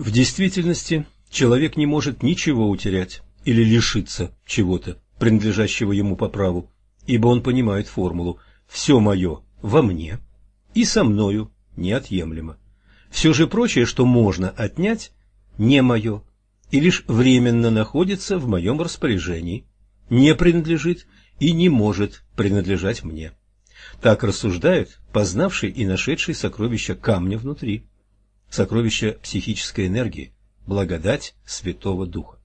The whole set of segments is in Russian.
В действительности человек не может ничего утерять или лишиться чего-то, принадлежащего ему по праву, ибо он понимает формулу «все мое во мне и со мною неотъемлемо». Все же прочее, что можно отнять, не мое и лишь временно находится в моем распоряжении, не принадлежит и не может принадлежать мне. Так рассуждают познавший и нашедший сокровища камня внутри, сокровища психической энергии, благодать Святого Духа.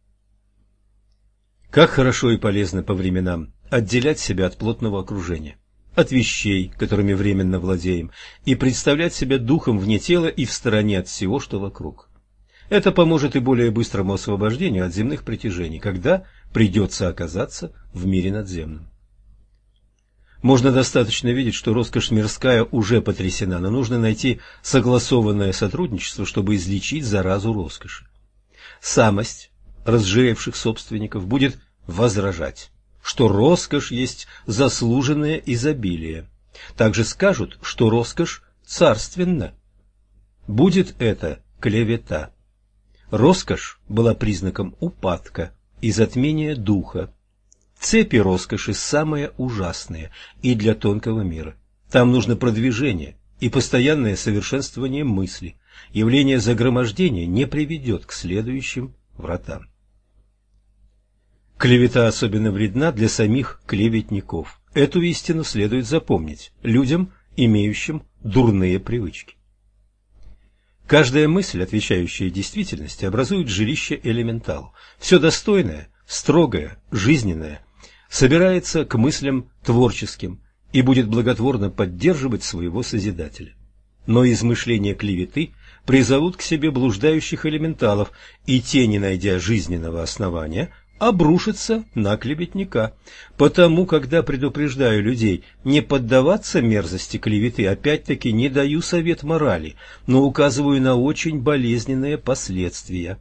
Как хорошо и полезно по временам отделять себя от плотного окружения, от вещей, которыми временно владеем, и представлять себя духом вне тела и в стороне от всего, что вокруг. Это поможет и более быстрому освобождению от земных притяжений, когда придется оказаться в мире надземном. Можно достаточно видеть, что роскошь мирская уже потрясена, но нужно найти согласованное сотрудничество, чтобы излечить заразу роскоши. Самость разжиревших собственников будет возражать, что роскошь есть заслуженное изобилие. Также скажут, что роскошь царственна. Будет это клевета. Роскошь была признаком упадка и затмения духа. Цепи роскоши самые ужасные и для тонкого мира. Там нужно продвижение и постоянное совершенствование мысли. Явление загромождения не приведет к следующим вратам. Клевета особенно вредна для самих клеветников. Эту истину следует запомнить людям, имеющим дурные привычки. Каждая мысль, отвечающая действительности, образует жилище элементалу. Все достойное, строгое, жизненное собирается к мыслям творческим и будет благотворно поддерживать своего Созидателя. Но измышления клеветы призовут к себе блуждающих элементалов, и те, не найдя жизненного основания, обрушится на клеветника. Потому, когда предупреждаю людей не поддаваться мерзости клеветы, опять-таки не даю совет морали, но указываю на очень болезненные последствия.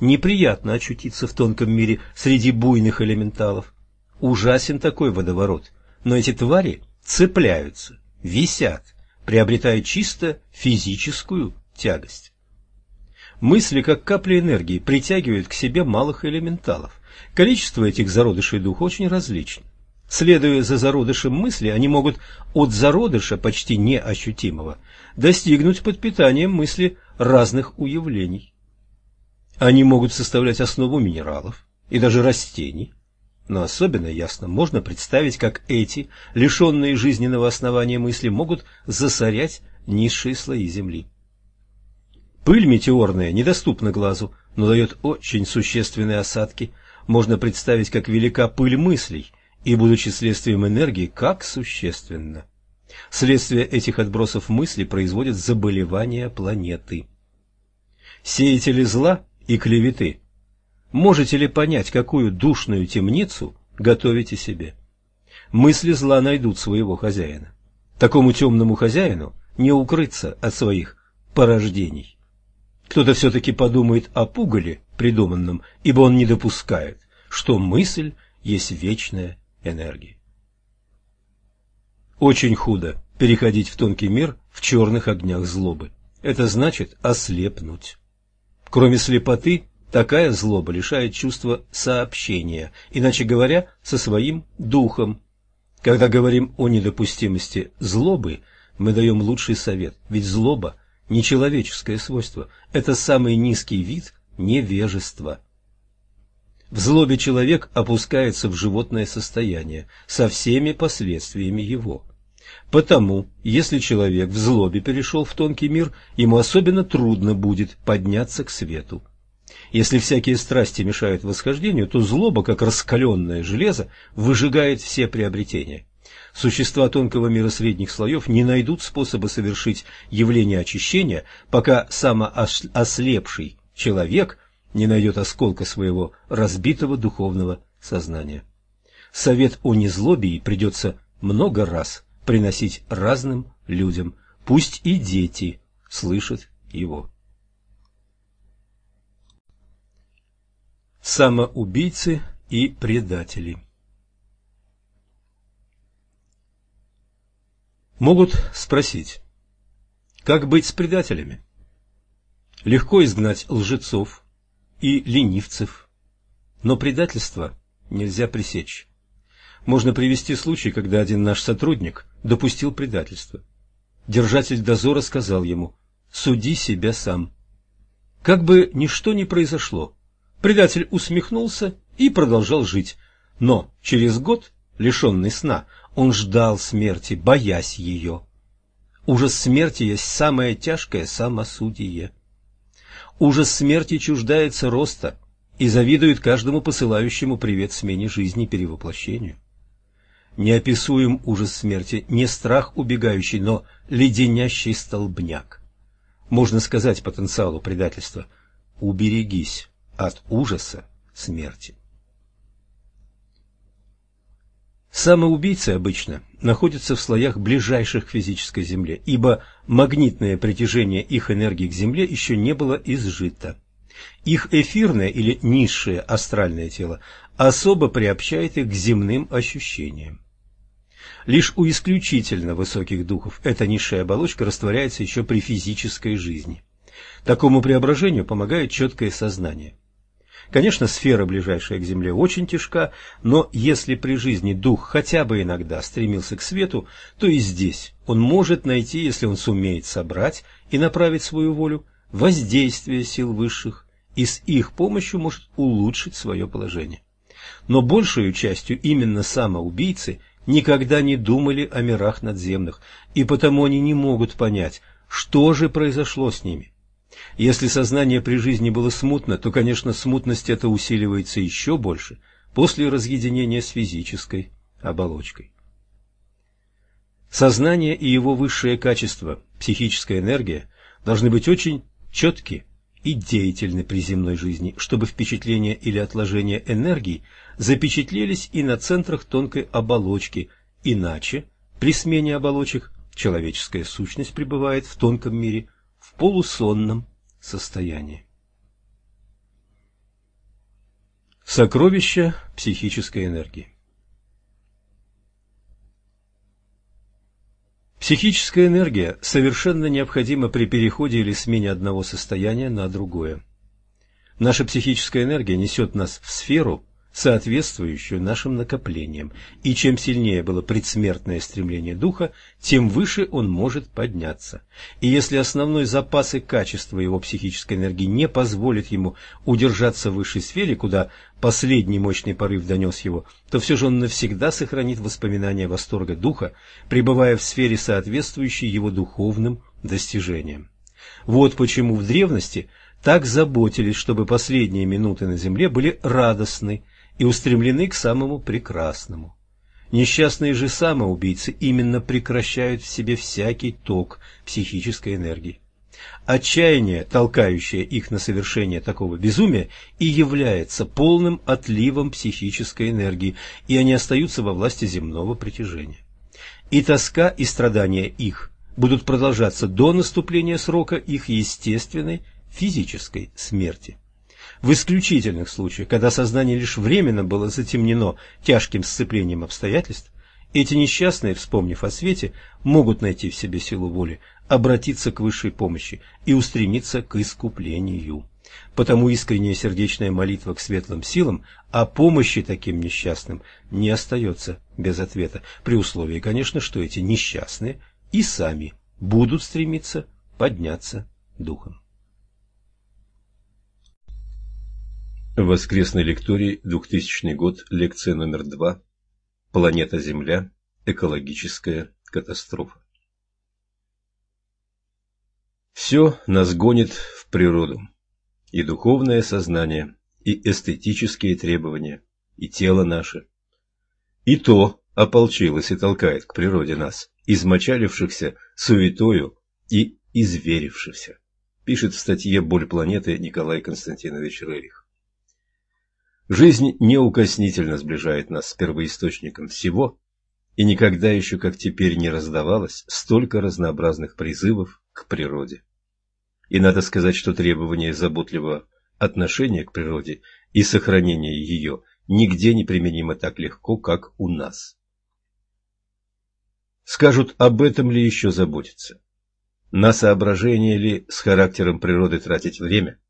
Неприятно очутиться в тонком мире среди буйных элементалов. Ужасен такой водоворот, но эти твари цепляются, висят, приобретая чисто физическую тягость. Мысли, как капли энергии, притягивают к себе малых элементалов. Количество этих зародышей духа очень различно. Следуя за зародышем мысли, они могут от зародыша, почти неощутимого, достигнуть под питанием мысли разных уявлений. Они могут составлять основу минералов и даже растений, но особенно ясно можно представить, как эти, лишенные жизненного основания мысли, могут засорять низшие слои Земли. Пыль метеорная недоступна глазу, но дает очень существенные осадки. Можно представить, как велика пыль мыслей, и, будучи следствием энергии, как существенно. Следствие этих отбросов мысли производят заболевания планеты. Сеятели зла и клеветы, можете ли понять, какую душную темницу готовите себе? Мысли зла найдут своего хозяина. Такому темному хозяину не укрыться от своих порождений. Кто-то все-таки подумает о пугале придуманном, ибо он не допускает, что мысль есть вечная энергия. Очень худо переходить в тонкий мир в черных огнях злобы. Это значит ослепнуть. Кроме слепоты, такая злоба лишает чувства сообщения, иначе говоря, со своим духом. Когда говорим о недопустимости злобы, мы даем лучший совет, ведь злоба нечеловеческое свойство, это самый низкий вид невежества. В злобе человек опускается в животное состояние со всеми последствиями его. Потому, если человек в злобе перешел в тонкий мир, ему особенно трудно будет подняться к свету. Если всякие страсти мешают восхождению, то злоба, как раскаленное железо, выжигает все приобретения. Существа тонкого мира средних слоев не найдут способа совершить явление очищения, пока самоослепший человек не найдет осколка своего разбитого духовного сознания. Совет о незлобии придется много раз приносить разным людям, пусть и дети слышат его. Самоубийцы и предатели Могут спросить, как быть с предателями? Легко изгнать лжецов и ленивцев, но предательство нельзя пресечь. Можно привести случай, когда один наш сотрудник допустил предательство. Держатель дозора сказал ему «Суди себя сам». Как бы ничто не произошло, предатель усмехнулся и продолжал жить, но через год, лишенный сна, он ждал смерти, боясь ее. Ужас смерти есть самое тяжкое самосудие. Ужас смерти чуждается роста и завидует каждому посылающему привет смене жизни перевоплощению. Неописуем ужас смерти, не страх убегающий, но леденящий столбняк. Можно сказать потенциалу предательства «уберегись от ужаса смерти». Самоубийцы обычно находятся в слоях ближайших к физической Земле, ибо магнитное притяжение их энергии к Земле еще не было изжито. Их эфирное или низшее астральное тело особо приобщает их к земным ощущениям. Лишь у исключительно высоких духов эта низшая оболочка растворяется еще при физической жизни. Такому преображению помогает четкое сознание. Конечно, сфера, ближайшая к Земле, очень тяжка, но если при жизни дух хотя бы иногда стремился к свету, то и здесь он может найти, если он сумеет собрать и направить свою волю, воздействие сил высших, и с их помощью может улучшить свое положение. Но большую частью именно самоубийцы никогда не думали о мирах надземных, и потому они не могут понять, что же произошло с ними. Если сознание при жизни было смутно, то, конечно, смутность эта усиливается еще больше после разъединения с физической оболочкой. Сознание и его высшее качество, психическая энергия, должны быть очень четки и деятельны при земной жизни, чтобы впечатления или отложения энергии запечатлелись и на центрах тонкой оболочки, иначе при смене оболочек человеческая сущность пребывает в тонком мире полусонном состоянии. Сокровища психической энергии Психическая энергия совершенно необходима при переходе или смене одного состояния на другое. Наша психическая энергия несет нас в сферу, соответствующую нашим накоплениям, и чем сильнее было предсмертное стремление духа, тем выше он может подняться. И если основной запас и качество его психической энергии не позволит ему удержаться в высшей сфере, куда последний мощный порыв донес его, то все же он навсегда сохранит воспоминания восторга духа, пребывая в сфере, соответствующей его духовным достижениям. Вот почему в древности так заботились, чтобы последние минуты на земле были радостны, и устремлены к самому прекрасному. Несчастные же самоубийцы именно прекращают в себе всякий ток психической энергии. Отчаяние, толкающее их на совершение такого безумия, и является полным отливом психической энергии, и они остаются во власти земного притяжения. И тоска и страдания их будут продолжаться до наступления срока их естественной физической смерти. В исключительных случаях, когда сознание лишь временно было затемнено тяжким сцеплением обстоятельств, эти несчастные, вспомнив о свете, могут найти в себе силу воли, обратиться к высшей помощи и устремиться к искуплению. Потому искренняя сердечная молитва к светлым силам о помощи таким несчастным не остается без ответа, при условии, конечно, что эти несчастные и сами будут стремиться подняться духом. Воскресный лекторий, 2000 год, лекция номер 2. Планета Земля. Экологическая катастрофа. Все нас гонит в природу. И духовное сознание, и эстетические требования, и тело наше. И то ополчилось и толкает к природе нас, измочалившихся суетою и изверившихся, пишет в статье «Боль планеты» Николай Константинович Рерих. Жизнь неукоснительно сближает нас с первоисточником всего, и никогда еще, как теперь, не раздавалось столько разнообразных призывов к природе. И надо сказать, что требование заботливого отношения к природе и сохранения ее нигде не применимо так легко, как у нас. Скажут, об этом ли еще заботиться? На соображение ли с характером природы тратить время?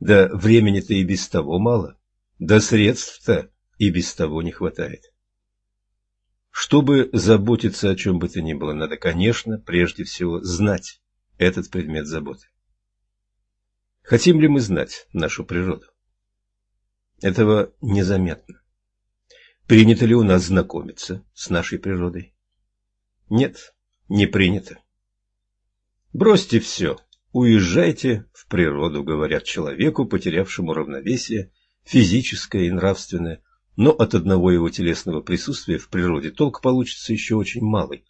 Да времени-то и без того мало. Да средств-то и без того не хватает. Чтобы заботиться о чем бы то ни было, надо, конечно, прежде всего знать этот предмет заботы. Хотим ли мы знать нашу природу? Этого незаметно. Принято ли у нас знакомиться с нашей природой? Нет, не принято. Бросьте все, уезжайте в природу, говорят человеку, потерявшему равновесие, физическое и нравственное, но от одного его телесного присутствия в природе толк получится еще очень малый.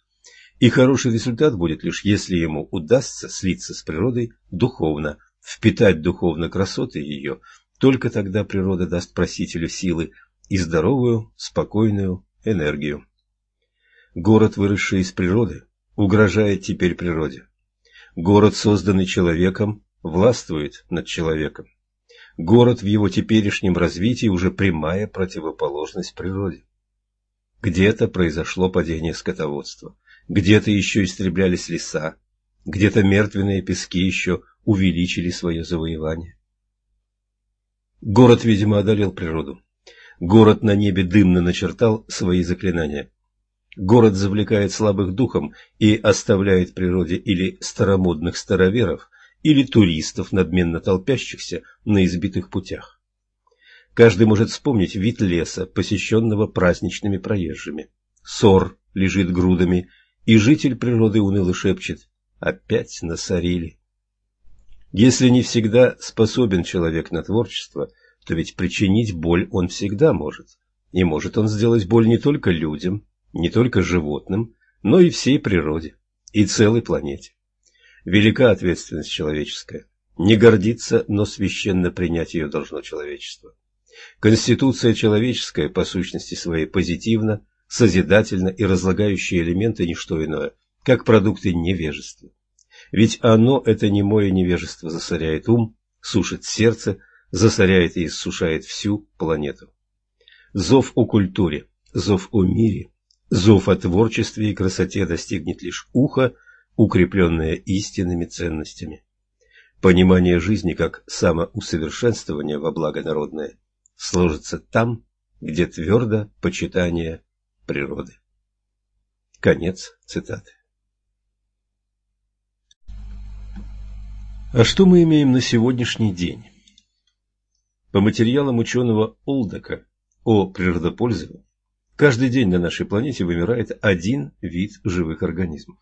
И хороший результат будет лишь если ему удастся слиться с природой духовно, впитать духовно красоты ее, только тогда природа даст просителю силы и здоровую, спокойную энергию. Город, выросший из природы, угрожает теперь природе. Город, созданный человеком, властвует над человеком. Город в его теперешнем развитии уже прямая противоположность природе. Где-то произошло падение скотоводства, где-то еще истреблялись леса, где-то мертвенные пески еще увеличили свое завоевание. Город, видимо, одолел природу. Город на небе дымно начертал свои заклинания. Город завлекает слабых духом и оставляет природе или старомодных староверов, или туристов, надменно толпящихся на избитых путях. Каждый может вспомнить вид леса, посещенного праздничными проезжими. Сор лежит грудами, и житель природы уныло шепчет «Опять насорили». Если не всегда способен человек на творчество, то ведь причинить боль он всегда может. И может он сделать боль не только людям, не только животным, но и всей природе, и целой планете. Велика ответственность человеческая. Не гордиться, но священно принять ее должно человечество. Конституция человеческая по сущности своей позитивна, созидательна и разлагающие элементы – не что иное, как продукты невежества. Ведь оно, это немое невежество, засоряет ум, сушит сердце, засоряет и иссушает всю планету. Зов о культуре, зов о мире, зов о творчестве и красоте достигнет лишь уха, укрепленное истинными ценностями. Понимание жизни как самоусовершенствование во благо народное сложится там, где твердо почитание природы. Конец цитаты. А что мы имеем на сегодняшний день? По материалам ученого Олдока о природопользовании, каждый день на нашей планете вымирает один вид живых организмов.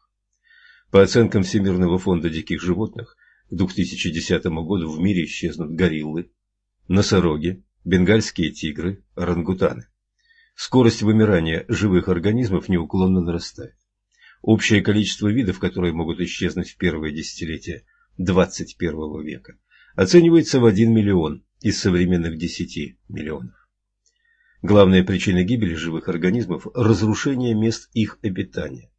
По оценкам Всемирного фонда диких животных, к 2010 году в мире исчезнут гориллы, носороги, бенгальские тигры, орангутаны. Скорость вымирания живых организмов неуклонно нарастает. Общее количество видов, которые могут исчезнуть в первые десятилетия 21 века оценивается в 1 миллион из современных 10 миллионов. Главная причина гибели живых организмов – разрушение мест их обитания,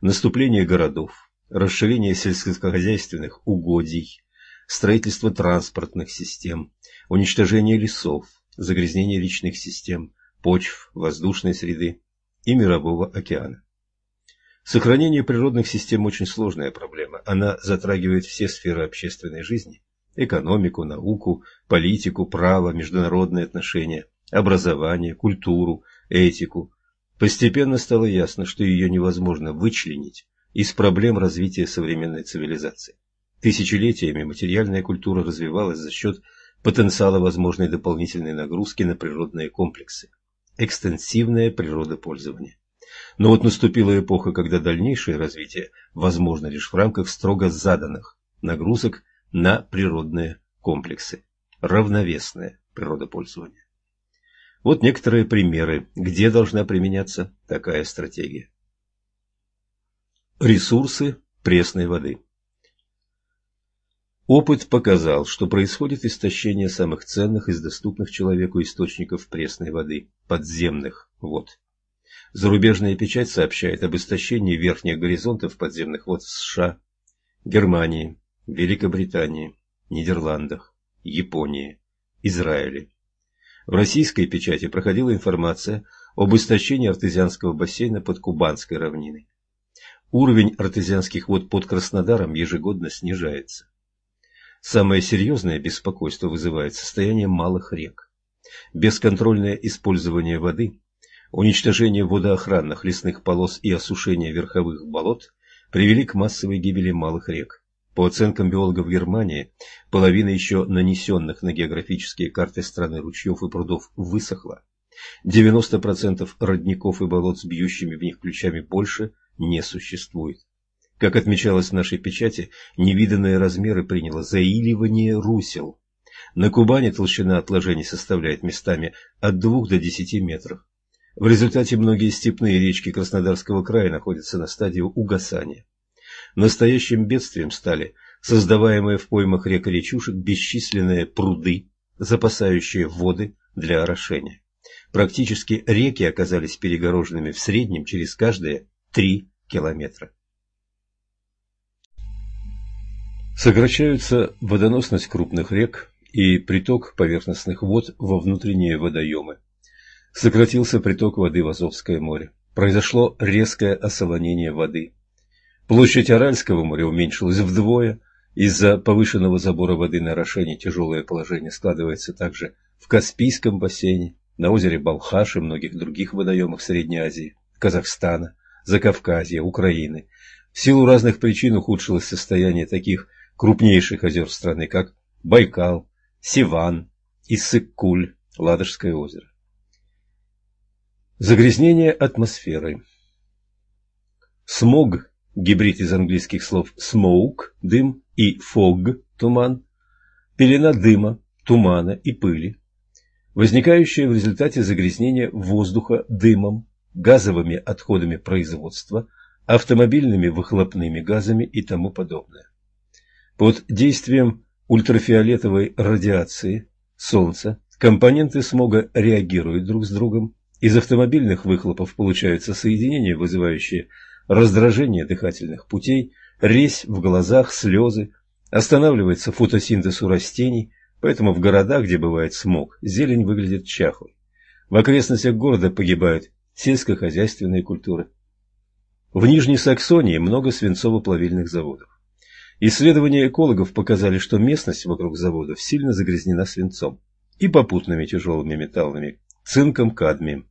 наступление городов, расширение сельскохозяйственных угодий, строительство транспортных систем, уничтожение лесов, загрязнение личных систем, почв, воздушной среды и мирового океана. Сохранение природных систем очень сложная проблема. Она затрагивает все сферы общественной жизни – экономику, науку, политику, право, международные отношения, образование, культуру, этику. Постепенно стало ясно, что ее невозможно вычленить из проблем развития современной цивилизации. Тысячелетиями материальная культура развивалась за счет потенциала возможной дополнительной нагрузки на природные комплексы. Экстенсивное природопользование. Но вот наступила эпоха, когда дальнейшее развитие возможно лишь в рамках строго заданных нагрузок на природные комплексы. Равновесное природопользование. Вот некоторые примеры, где должна применяться такая стратегия. Ресурсы пресной воды. Опыт показал, что происходит истощение самых ценных из доступных человеку источников пресной воды – подземных вод. Зарубежная печать сообщает об истощении верхних горизонтов подземных вод в США, Германии, Великобритании, Нидерландах, Японии, Израиле. В российской печати проходила информация об истощении артезианского бассейна под Кубанской равниной. Уровень артезианских вод под Краснодаром ежегодно снижается. Самое серьезное беспокойство вызывает состояние малых рек. Бесконтрольное использование воды, уничтожение водоохранных лесных полос и осушение верховых болот привели к массовой гибели малых рек. По оценкам биологов Германии, половина еще нанесенных на географические карты страны ручьев и прудов высохла. 90% родников и болот с бьющими в них ключами больше не существует. Как отмечалось в нашей печати, невиданные размеры приняло заиливание русел. На Кубани толщина отложений составляет местами от 2 до 10 метров. В результате многие степные речки Краснодарского края находятся на стадии угасания. Настоящим бедствием стали создаваемые в поймах рек и речушек бесчисленные пруды, запасающие воды для орошения. Практически реки оказались перегороженными в среднем через каждые 3 километра. Сокращаются водоносность крупных рек и приток поверхностных вод во внутренние водоемы. Сократился приток воды в Азовское море. Произошло резкое осолонение воды. Площадь Аральского моря уменьшилась вдвое. Из-за повышенного забора воды на орошение тяжелое положение складывается также в Каспийском бассейне, на озере Балхаш и многих других водоемах Средней Азии, Казахстана, Закавказья, Украины. В силу разных причин ухудшилось состояние таких крупнейших озер страны, как Байкал, Сиван, Иссык-Куль, Ладожское озеро. Загрязнение атмосферы. Смог гибрид из английских слов smoke – дым и fog – туман, пелена дыма, тумана и пыли, возникающая в результате загрязнения воздуха дымом, газовыми отходами производства, автомобильными выхлопными газами и тому подобное. Под действием ультрафиолетовой радиации Солнца компоненты смога реагируют друг с другом, из автомобильных выхлопов получаются соединения, вызывающие раздражение дыхательных путей, резь в глазах, слезы, останавливается фотосинтез у растений, поэтому в городах, где бывает смог, зелень выглядит чахлой. В окрестностях города погибают сельскохозяйственные культуры. В Нижней Саксонии много свинцово-плавильных заводов. Исследования экологов показали, что местность вокруг заводов сильно загрязнена свинцом и попутными тяжелыми металлами, цинком, кадмием.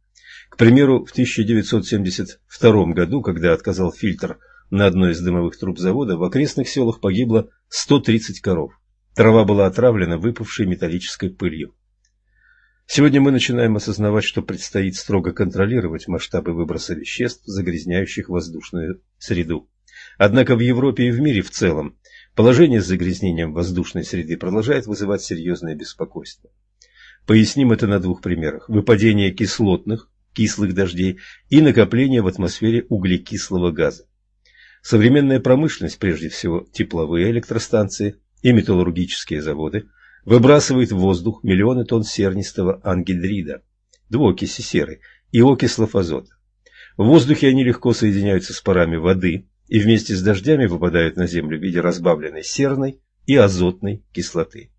К примеру, в 1972 году, когда отказал фильтр на одной из дымовых труб завода, в окрестных селах погибло 130 коров. Трава была отравлена выпавшей металлической пылью. Сегодня мы начинаем осознавать, что предстоит строго контролировать масштабы выброса веществ, загрязняющих воздушную среду. Однако в Европе и в мире в целом положение с загрязнением воздушной среды продолжает вызывать серьезное беспокойство. Поясним это на двух примерах. Выпадение кислотных, кислых дождей и накопление в атмосфере углекислого газа. Современная промышленность, прежде всего тепловые электростанции и металлургические заводы, выбрасывает в воздух миллионы тонн сернистого ангидрида, двуокиси серы и окислов азота. В воздухе они легко соединяются с парами воды и вместе с дождями выпадают на землю в виде разбавленной серной и азотной кислоты.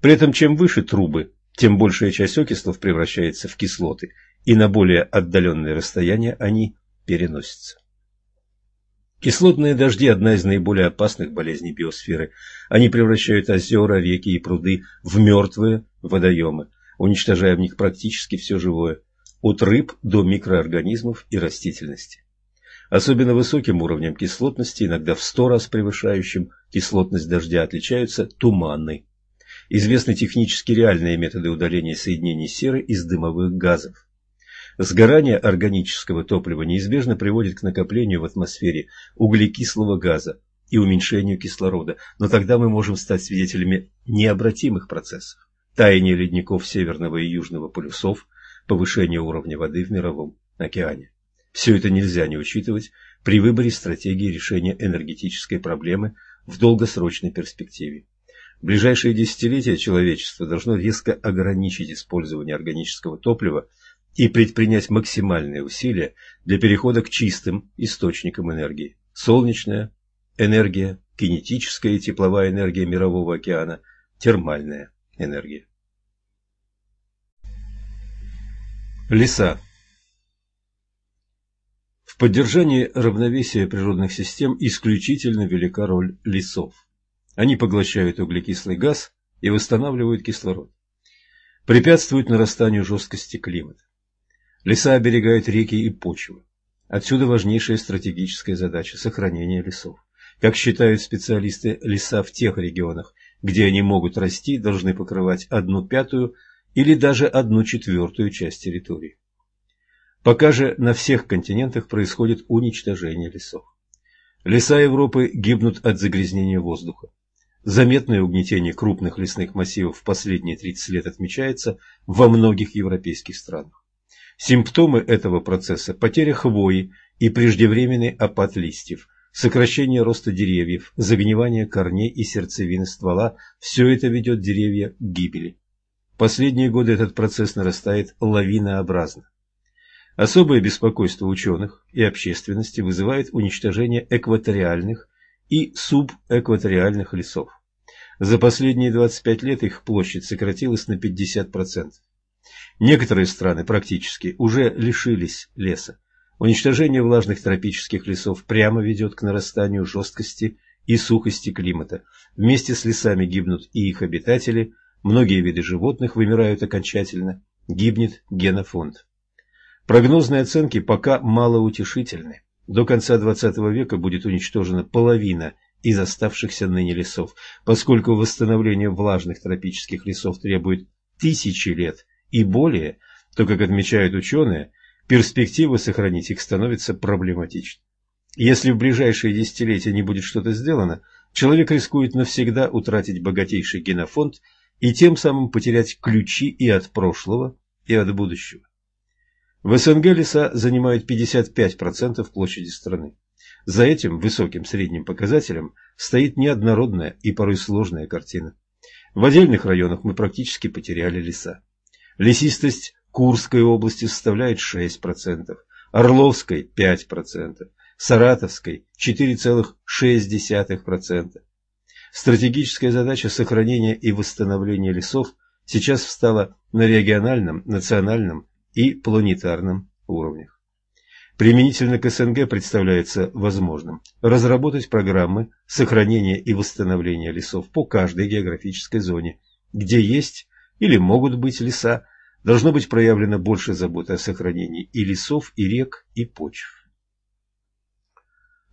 При этом чем выше трубы, тем большая часть окислов превращается в кислоты, и на более отдаленные расстояния они переносятся. Кислотные дожди – одна из наиболее опасных болезней биосферы. Они превращают озера, реки и пруды в мертвые водоемы, уничтожая в них практически все живое, от рыб до микроорганизмов и растительности. Особенно высоким уровнем кислотности, иногда в сто раз превышающим кислотность дождя, отличаются туманы. Известны технически реальные методы удаления соединений серы из дымовых газов. Сгорание органического топлива неизбежно приводит к накоплению в атмосфере углекислого газа и уменьшению кислорода, но тогда мы можем стать свидетелями необратимых процессов. Таяние ледников северного и южного полюсов, повышение уровня воды в мировом океане. Все это нельзя не учитывать при выборе стратегии решения энергетической проблемы в долгосрочной перспективе. В ближайшие десятилетия человечество должно резко ограничить использование органического топлива и предпринять максимальные усилия для перехода к чистым источникам энергии. Солнечная энергия, кинетическая и тепловая энергия Мирового океана, термальная энергия. Леса В поддержании равновесия природных систем исключительно велика роль лесов. Они поглощают углекислый газ и восстанавливают кислород. Препятствуют нарастанию жесткости климата. Леса оберегают реки и почвы. Отсюда важнейшая стратегическая задача – сохранение лесов. Как считают специалисты, леса в тех регионах, где они могут расти, должны покрывать одну пятую или даже одну четвертую часть территории. Пока же на всех континентах происходит уничтожение лесов. Леса Европы гибнут от загрязнения воздуха. Заметное угнетение крупных лесных массивов в последние 30 лет отмечается во многих европейских странах. Симптомы этого процесса – потеря хвои и преждевременный опад листьев, сокращение роста деревьев, загнивание корней и сердцевины ствола – все это ведет деревья к гибели. Последние годы этот процесс нарастает лавинообразно. Особое беспокойство ученых и общественности вызывает уничтожение экваториальных и субэкваториальных лесов. За последние 25 лет их площадь сократилась на 50%. Некоторые страны практически уже лишились леса. Уничтожение влажных тропических лесов прямо ведет к нарастанию жесткости и сухости климата. Вместе с лесами гибнут и их обитатели, многие виды животных вымирают окончательно, гибнет генофонд. Прогнозные оценки пока малоутешительны. До конца XX века будет уничтожена половина из оставшихся ныне лесов, поскольку восстановление влажных тропических лесов требует тысячи лет и более, то, как отмечают ученые, перспектива сохранить их становится проблематичной. Если в ближайшие десятилетия не будет что-то сделано, человек рискует навсегда утратить богатейший генофонд и тем самым потерять ключи и от прошлого, и от будущего. В СНГ леса занимают 55% площади страны. За этим высоким средним показателем стоит неоднородная и порой сложная картина. В отдельных районах мы практически потеряли леса. Лесистость Курской области составляет 6%, Орловской – 5%, Саратовской – 4,6%. Стратегическая задача сохранения и восстановления лесов сейчас встала на региональном, национальном и планетарном уровнях. Применительно к СНГ представляется возможным разработать программы сохранения и восстановления лесов по каждой географической зоне, где есть или могут быть леса, должно быть проявлено больше заботы о сохранении и лесов, и рек, и почв.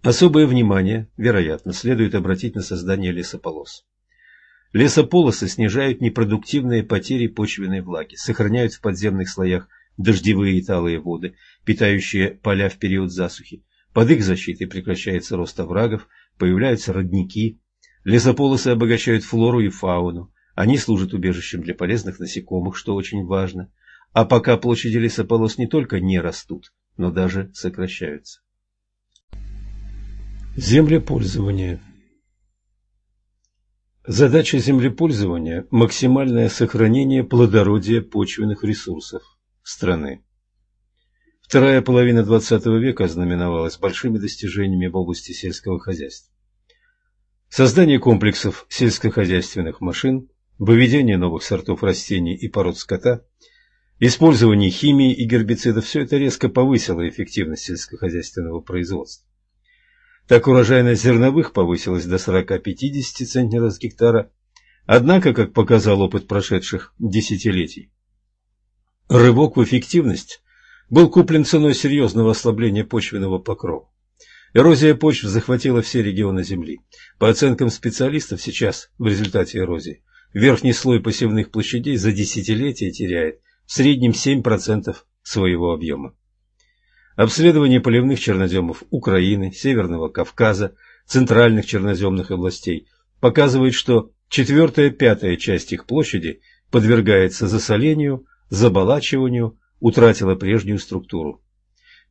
Особое внимание, вероятно, следует обратить на создание лесополос. Лесополосы снижают непродуктивные потери почвенной влаги, сохраняют в подземных слоях дождевые и талые воды, питающие поля в период засухи. Под их защитой прекращается рост оврагов, появляются родники. Лесополосы обогащают флору и фауну. Они служат убежищем для полезных насекомых, что очень важно. А пока площади лесополос не только не растут, но даже сокращаются. Землепользование Задача землепользования – максимальное сохранение плодородия почвенных ресурсов страны. Вторая половина XX века ознаменовалась большими достижениями в области сельского хозяйства. Создание комплексов сельскохозяйственных машин, выведение новых сортов растений и пород скота, использование химии и гербицидов – все это резко повысило эффективность сельскохозяйственного производства. Так урожайность зерновых повысилась до 40-50 центнеров с гектара, однако, как показал опыт прошедших десятилетий, Рывок в эффективность был куплен ценой серьезного ослабления почвенного покрова. Эрозия почв захватила все регионы Земли. По оценкам специалистов, сейчас, в результате эрозии, верхний слой посевных площадей за десятилетия теряет в среднем 7% своего объема. Обследование поливных черноземов Украины, Северного Кавказа, центральных черноземных областей показывает, что четвертая-пятая часть их площади подвергается засолению, заболачиванию, утратила прежнюю структуру.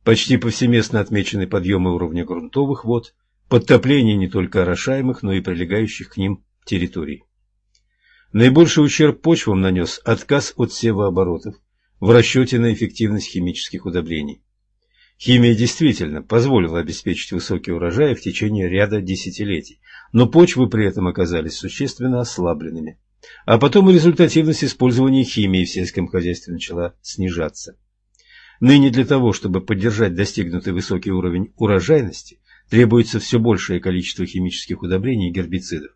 Почти повсеместно отмечены подъемы уровня грунтовых вод, подтопление не только орошаемых, но и прилегающих к ним территорий. Наибольший ущерб почвам нанес отказ от севооборотов в расчете на эффективность химических удобрений. Химия действительно позволила обеспечить высокий урожай в течение ряда десятилетий, но почвы при этом оказались существенно ослабленными а потом и результативность использования химии в сельском хозяйстве начала снижаться. Ныне для того, чтобы поддержать достигнутый высокий уровень урожайности, требуется все большее количество химических удобрений и гербицидов.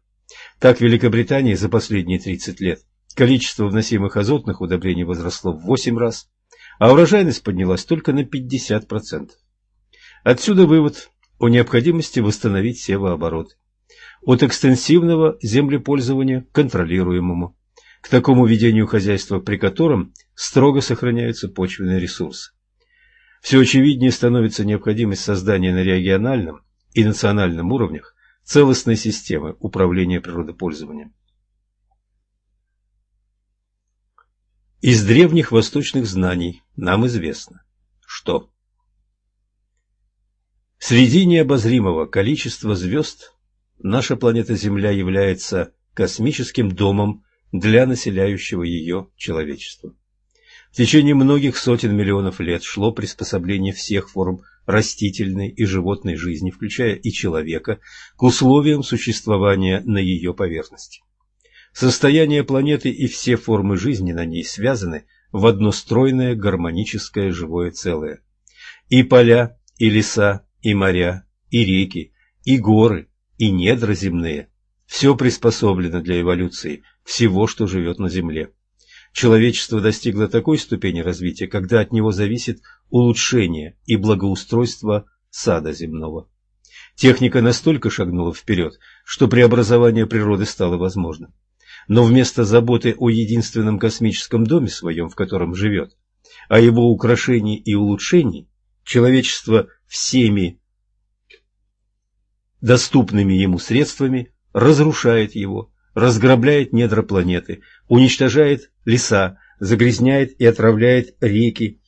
Так в Великобритании за последние 30 лет количество вносимых азотных удобрений возросло в 8 раз, а урожайность поднялась только на 50%. Отсюда вывод о необходимости восстановить севооборот. От экстенсивного землепользования к контролируемому, к такому ведению хозяйства, при котором строго сохраняются почвенные ресурсы. Все очевиднее становится необходимость создания на региональном и национальном уровнях целостной системы управления природопользованием. Из древних восточных знаний нам известно, что среди необозримого количества звезд наша планета Земля является космическим домом для населяющего ее человечества. В течение многих сотен миллионов лет шло приспособление всех форм растительной и животной жизни, включая и человека, к условиям существования на ее поверхности. Состояние планеты и все формы жизни на ней связаны в одно стройное гармоническое живое целое. И поля, и леса, и моря, и реки, и горы, и недра земные – все приспособлено для эволюции всего, что живет на Земле. Человечество достигло такой ступени развития, когда от него зависит улучшение и благоустройство сада земного. Техника настолько шагнула вперед, что преобразование природы стало возможным но вместо заботы о единственном космическом доме своем, в котором живет, о его украшении и улучшении, человечество всеми доступными ему средствами разрушает его, разграбляет недра планеты, уничтожает леса, загрязняет и отравляет реки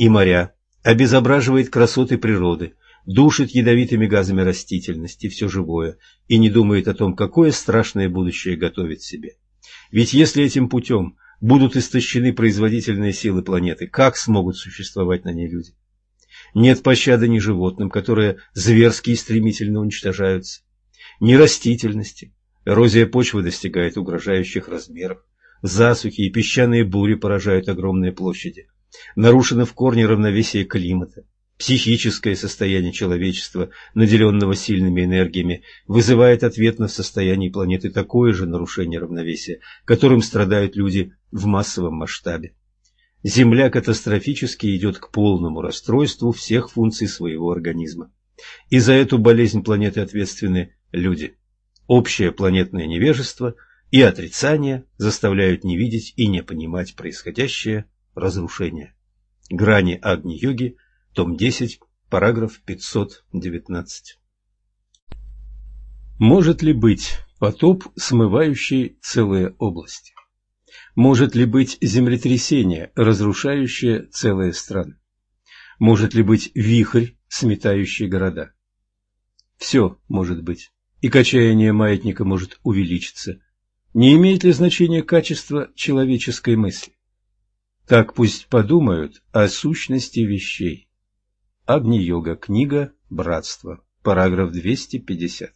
и моря, обезображивает красоты природы, душит ядовитыми газами растительности все живое и не думает о том, какое страшное будущее готовит себе. Ведь если этим путем будут истощены производительные силы планеты, как смогут существовать на ней люди? Нет пощады ни животным, которые зверски и стремительно уничтожаются, ни растительности. Эрозия почвы достигает угрожающих размеров. Засухи и песчаные бури поражают огромные площади. Нарушено в корне равновесие климата. Психическое состояние человечества, наделенного сильными энергиями, вызывает ответно в состоянии планеты такое же нарушение равновесия, которым страдают люди в массовом масштабе. Земля катастрофически идет к полному расстройству всех функций своего организма. И за эту болезнь планеты ответственны люди. Общее планетное невежество и отрицание заставляют не видеть и не понимать происходящее разрушение. Грани Агни-йоги – том 10, параграф 519. Может ли быть потоп, смывающий целые области? Может ли быть землетрясение, разрушающее целые страны? Может ли быть вихрь, сметающий города? Все может быть, и качание маятника может увеличиться. Не имеет ли значения качество человеческой мысли? Так пусть подумают о сущности вещей. Агни-йога. Книга «Братство». Параграф 250.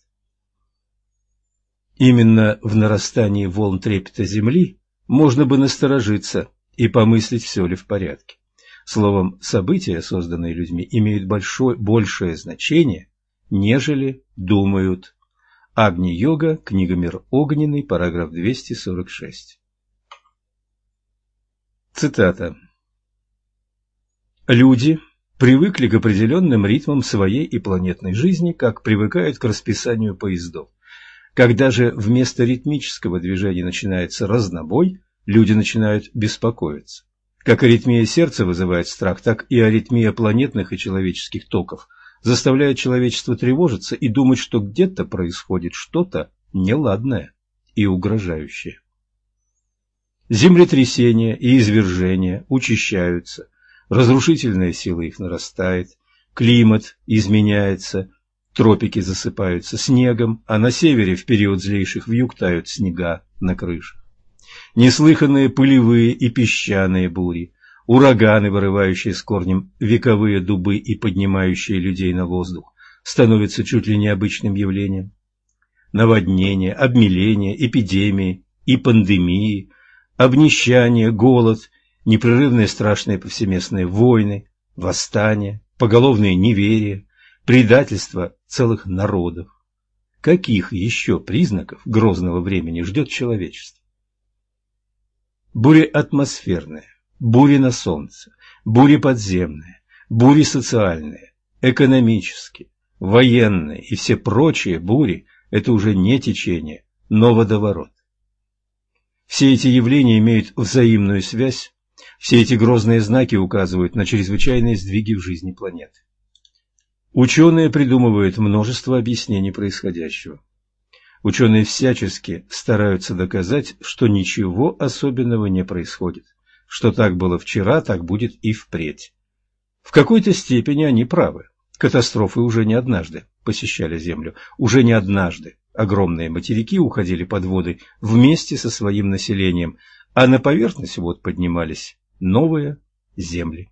Именно в нарастании волн трепета Земли можно бы насторожиться и помыслить, все ли в порядке. Словом, события, созданные людьми, имеют большое, большее значение, нежели думают. Агни-йога, книга «Мир огненный», параграф 246. Цитата. Люди привыкли к определенным ритмам своей и планетной жизни, как привыкают к расписанию поездов. Когда же вместо ритмического движения начинается разнобой, люди начинают беспокоиться. Как аритмия сердца вызывает страх, так и аритмия планетных и человеческих токов заставляет человечество тревожиться и думать, что где-то происходит что-то неладное и угрожающее. Землетрясения и извержения учащаются, разрушительная сила их нарастает, климат изменяется, тропики засыпаются снегом, а на севере в период злейших вьюг тают снега на крышах. Неслыханные пылевые и песчаные бури, ураганы, вырывающие с корнем вековые дубы и поднимающие людей на воздух, становятся чуть ли необычным явлением. Наводнения, обмеления, эпидемии и пандемии, обнищание, голод непрерывные страшные повсеместные войны, восстания, поголовные неверия, предательство целых народов. Каких еще признаков грозного времени ждет человечество? Бури атмосферные, бури на солнце, бури подземные, бури социальные, экономические, военные и все прочие бури – это уже не течение, но водоворот. Все эти явления имеют взаимную связь, все эти грозные знаки указывают на чрезвычайные сдвиги в жизни планеты. Ученые придумывают множество объяснений происходящего. Ученые всячески стараются доказать, что ничего особенного не происходит, что так было вчера, так будет и впредь. В какой-то степени они правы. Катастрофы уже не однажды посещали Землю, уже не однажды огромные материки уходили под воды вместе со своим населением, а на поверхность вод поднимались новые земли.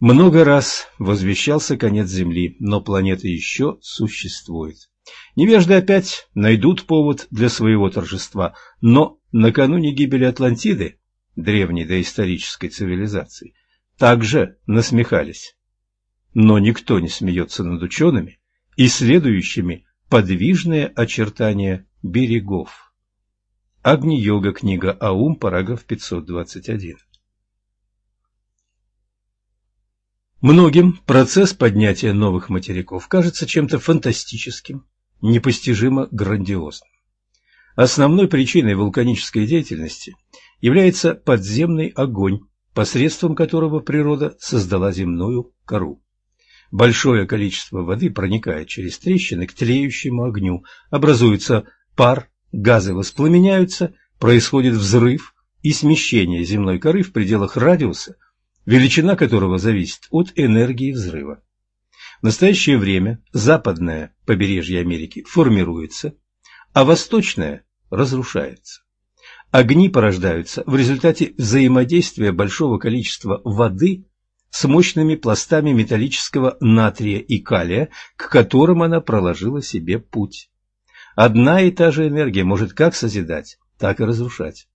Много раз возвещался конец Земли, но планета еще существует. Невежды опять найдут повод для своего торжества, но накануне гибели Атлантиды, древней доисторической цивилизации, также насмехались. Но никто не смеется над учеными, исследующими подвижные очертания берегов. Агни-йога, книга Аум, параграф 521. Многим процесс поднятия новых материков кажется чем-то фантастическим, непостижимо грандиозным. Основной причиной вулканической деятельности является подземный огонь, посредством которого природа создала земную кору. Большое количество воды проникает через трещины к тлеющему огню, образуется пар, газы воспламеняются, происходит взрыв и смещение земной коры в пределах радиуса – величина которого зависит от энергии взрыва. В настоящее время западное побережье Америки формируется, а восточное разрушается. Огни порождаются в результате взаимодействия большого количества воды с мощными пластами металлического натрия и калия, к которым она проложила себе путь. Одна и та же энергия может как созидать, так и разрушать.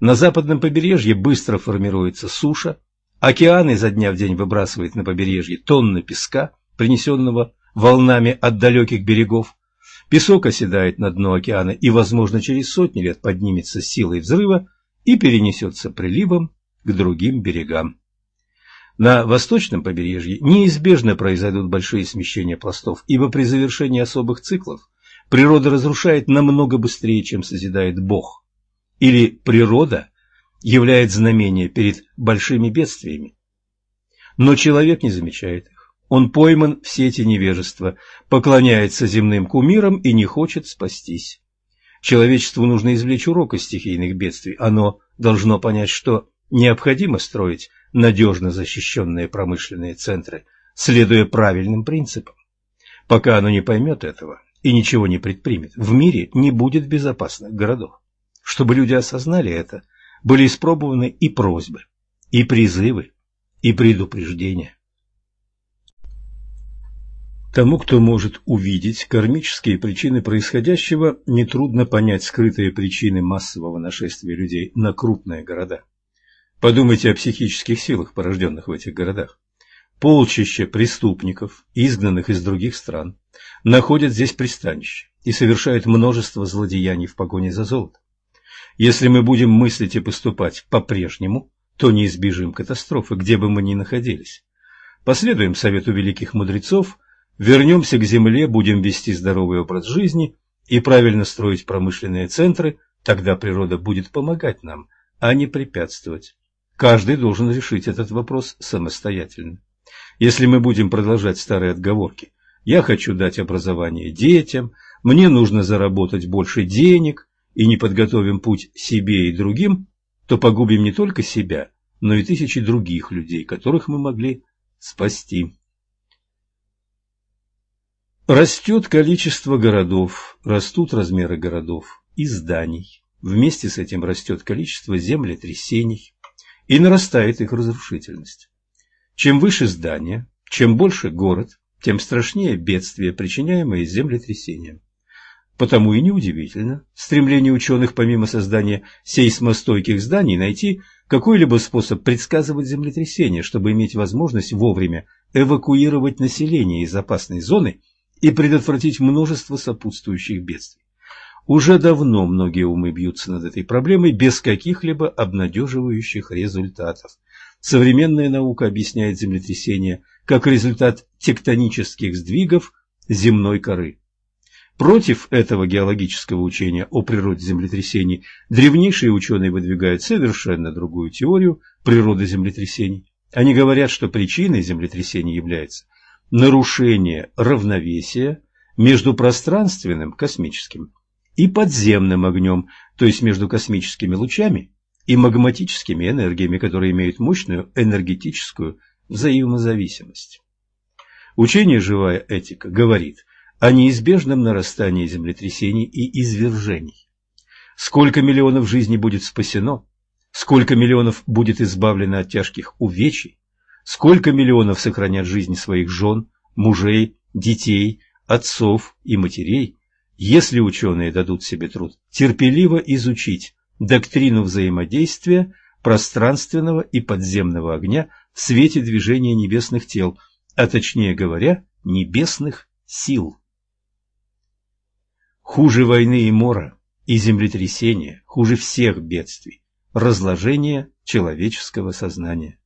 На западном побережье быстро формируется суша, Океан изо дня в день выбрасывает на побережье тонны песка, принесенного волнами от далеких берегов. Песок оседает на дно океана и, возможно, через сотни лет поднимется силой взрыва и перенесется приливом к другим берегам. На восточном побережье неизбежно произойдут большие смещения пластов, ибо при завершении особых циклов природа разрушает намного быстрее, чем созидает Бог. Или природа являет знамение перед большими бедствиями. Но человек не замечает их. Он пойман в сети невежества, поклоняется земным кумирам и не хочет спастись. Человечеству нужно извлечь урок из стихийных бедствий. Оно должно понять, что необходимо строить надежно защищенные промышленные центры, следуя правильным принципам. Пока оно не поймет этого и ничего не предпримет, в мире не будет безопасных городов. Чтобы люди осознали это, были испробованы и просьбы, и призывы, и предупреждения. Тому, кто может увидеть кармические причины происходящего, нетрудно понять скрытые причины массового нашествия людей на крупные города. Подумайте о психических силах, порожденных в этих городах. Полчища преступников, изгнанных из других стран, находят здесь пристанище и совершают множество злодеяний в погоне за золотом. Если мы будем мыслить и поступать по-прежнему, то не избежим катастрофы, где бы мы ни находились. Последуем совету великих мудрецов, вернемся к земле, будем вести здоровый образ жизни и правильно строить промышленные центры, тогда природа будет помогать нам, а не препятствовать. Каждый должен решить этот вопрос самостоятельно. Если мы будем продолжать старые отговорки «я хочу дать образование детям», «мне нужно заработать больше денег», и не подготовим путь себе и другим, то погубим не только себя, но и тысячи других людей, которых мы могли спасти. Растет количество городов, растут размеры городов и зданий. Вместе с этим растет количество землетрясений и нарастает их разрушительность. Чем выше здание, чем больше город, тем страшнее бедствие, причиняемое землетрясением. Потому и неудивительно стремление ученых помимо создания сейсмостойких зданий найти какой-либо способ предсказывать землетрясения, чтобы иметь возможность вовремя эвакуировать население из опасной зоны и предотвратить множество сопутствующих бедствий. Уже давно многие умы бьются над этой проблемой без каких-либо обнадеживающих результатов. Современная наука объясняет землетрясения как результат тектонических сдвигов земной коры. Против этого геологического учения о природе землетрясений древнейшие ученые выдвигают совершенно другую теорию природы землетрясений. Они говорят, что причиной землетрясений является нарушение равновесия между пространственным, космическим, и подземным огнем, то есть между космическими лучами и магматическими энергиями, которые имеют мощную энергетическую взаимозависимость. Учение «Живая этика» говорит, о неизбежном нарастании землетрясений и извержений. Сколько миллионов жизней будет спасено, сколько миллионов будет избавлено от тяжких увечий, сколько миллионов сохранят жизнь своих жен, мужей, детей, отцов и матерей, если ученые дадут себе труд терпеливо изучить доктрину взаимодействия пространственного и подземного огня в свете движения небесных тел, а точнее говоря, небесных сил. Хуже войны и мора, и землетрясения, хуже всех бедствий, разложение человеческого сознания.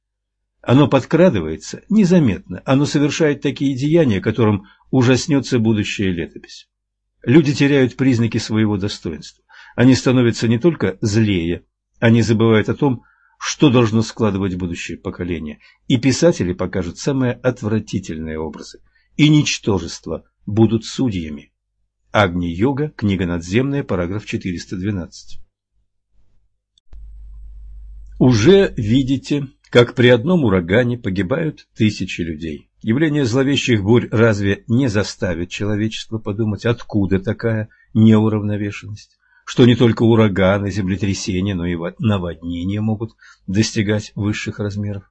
Оно подкрадывается незаметно, оно совершает такие деяния, которым ужаснется будущая летопись. Люди теряют признаки своего достоинства. Они становятся не только злее, они забывают о том, что должно складывать будущее поколение. И писатели покажут самые отвратительные образы. И ничтожества будут судьями. Агни-йога, книга надземная, параграф 412. Уже видите, как при одном урагане погибают тысячи людей. Явление зловещих бурь разве не заставит человечество подумать, откуда такая неуравновешенность? Что не только ураганы, землетрясения, но и наводнения могут достигать высших размеров?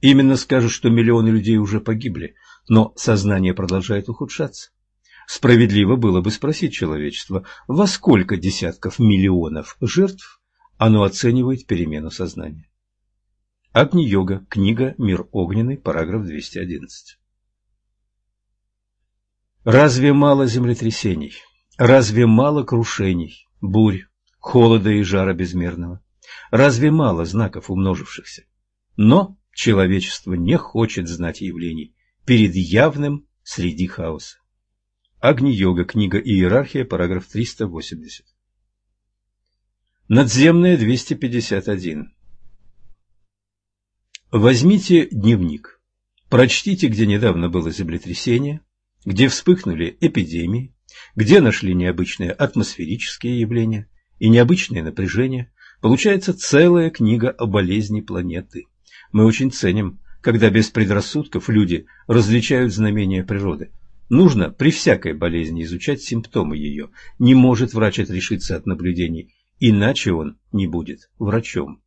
Именно скажут, что миллионы людей уже погибли, но сознание продолжает ухудшаться. Справедливо было бы спросить человечество, во сколько десятков миллионов жертв оно оценивает перемену сознания. Агни-йога, книга «Мир огненный», параграф 211. Разве мало землетрясений? Разве мало крушений, бурь, холода и жара безмерного? Разве мало знаков умножившихся? Но человечество не хочет знать явлений перед явным среди хаоса. Агни-йога, книга «Иерархия», параграф 380. Надземная 251. Возьмите дневник. Прочтите, где недавно было землетрясение, где вспыхнули эпидемии, где нашли необычные атмосферические явления и необычные напряжения. Получается целая книга о болезни планеты. Мы очень ценим, когда без предрассудков люди различают знамения природы – Нужно при всякой болезни изучать симптомы ее. Не может врач отрешиться от наблюдений, иначе он не будет врачом.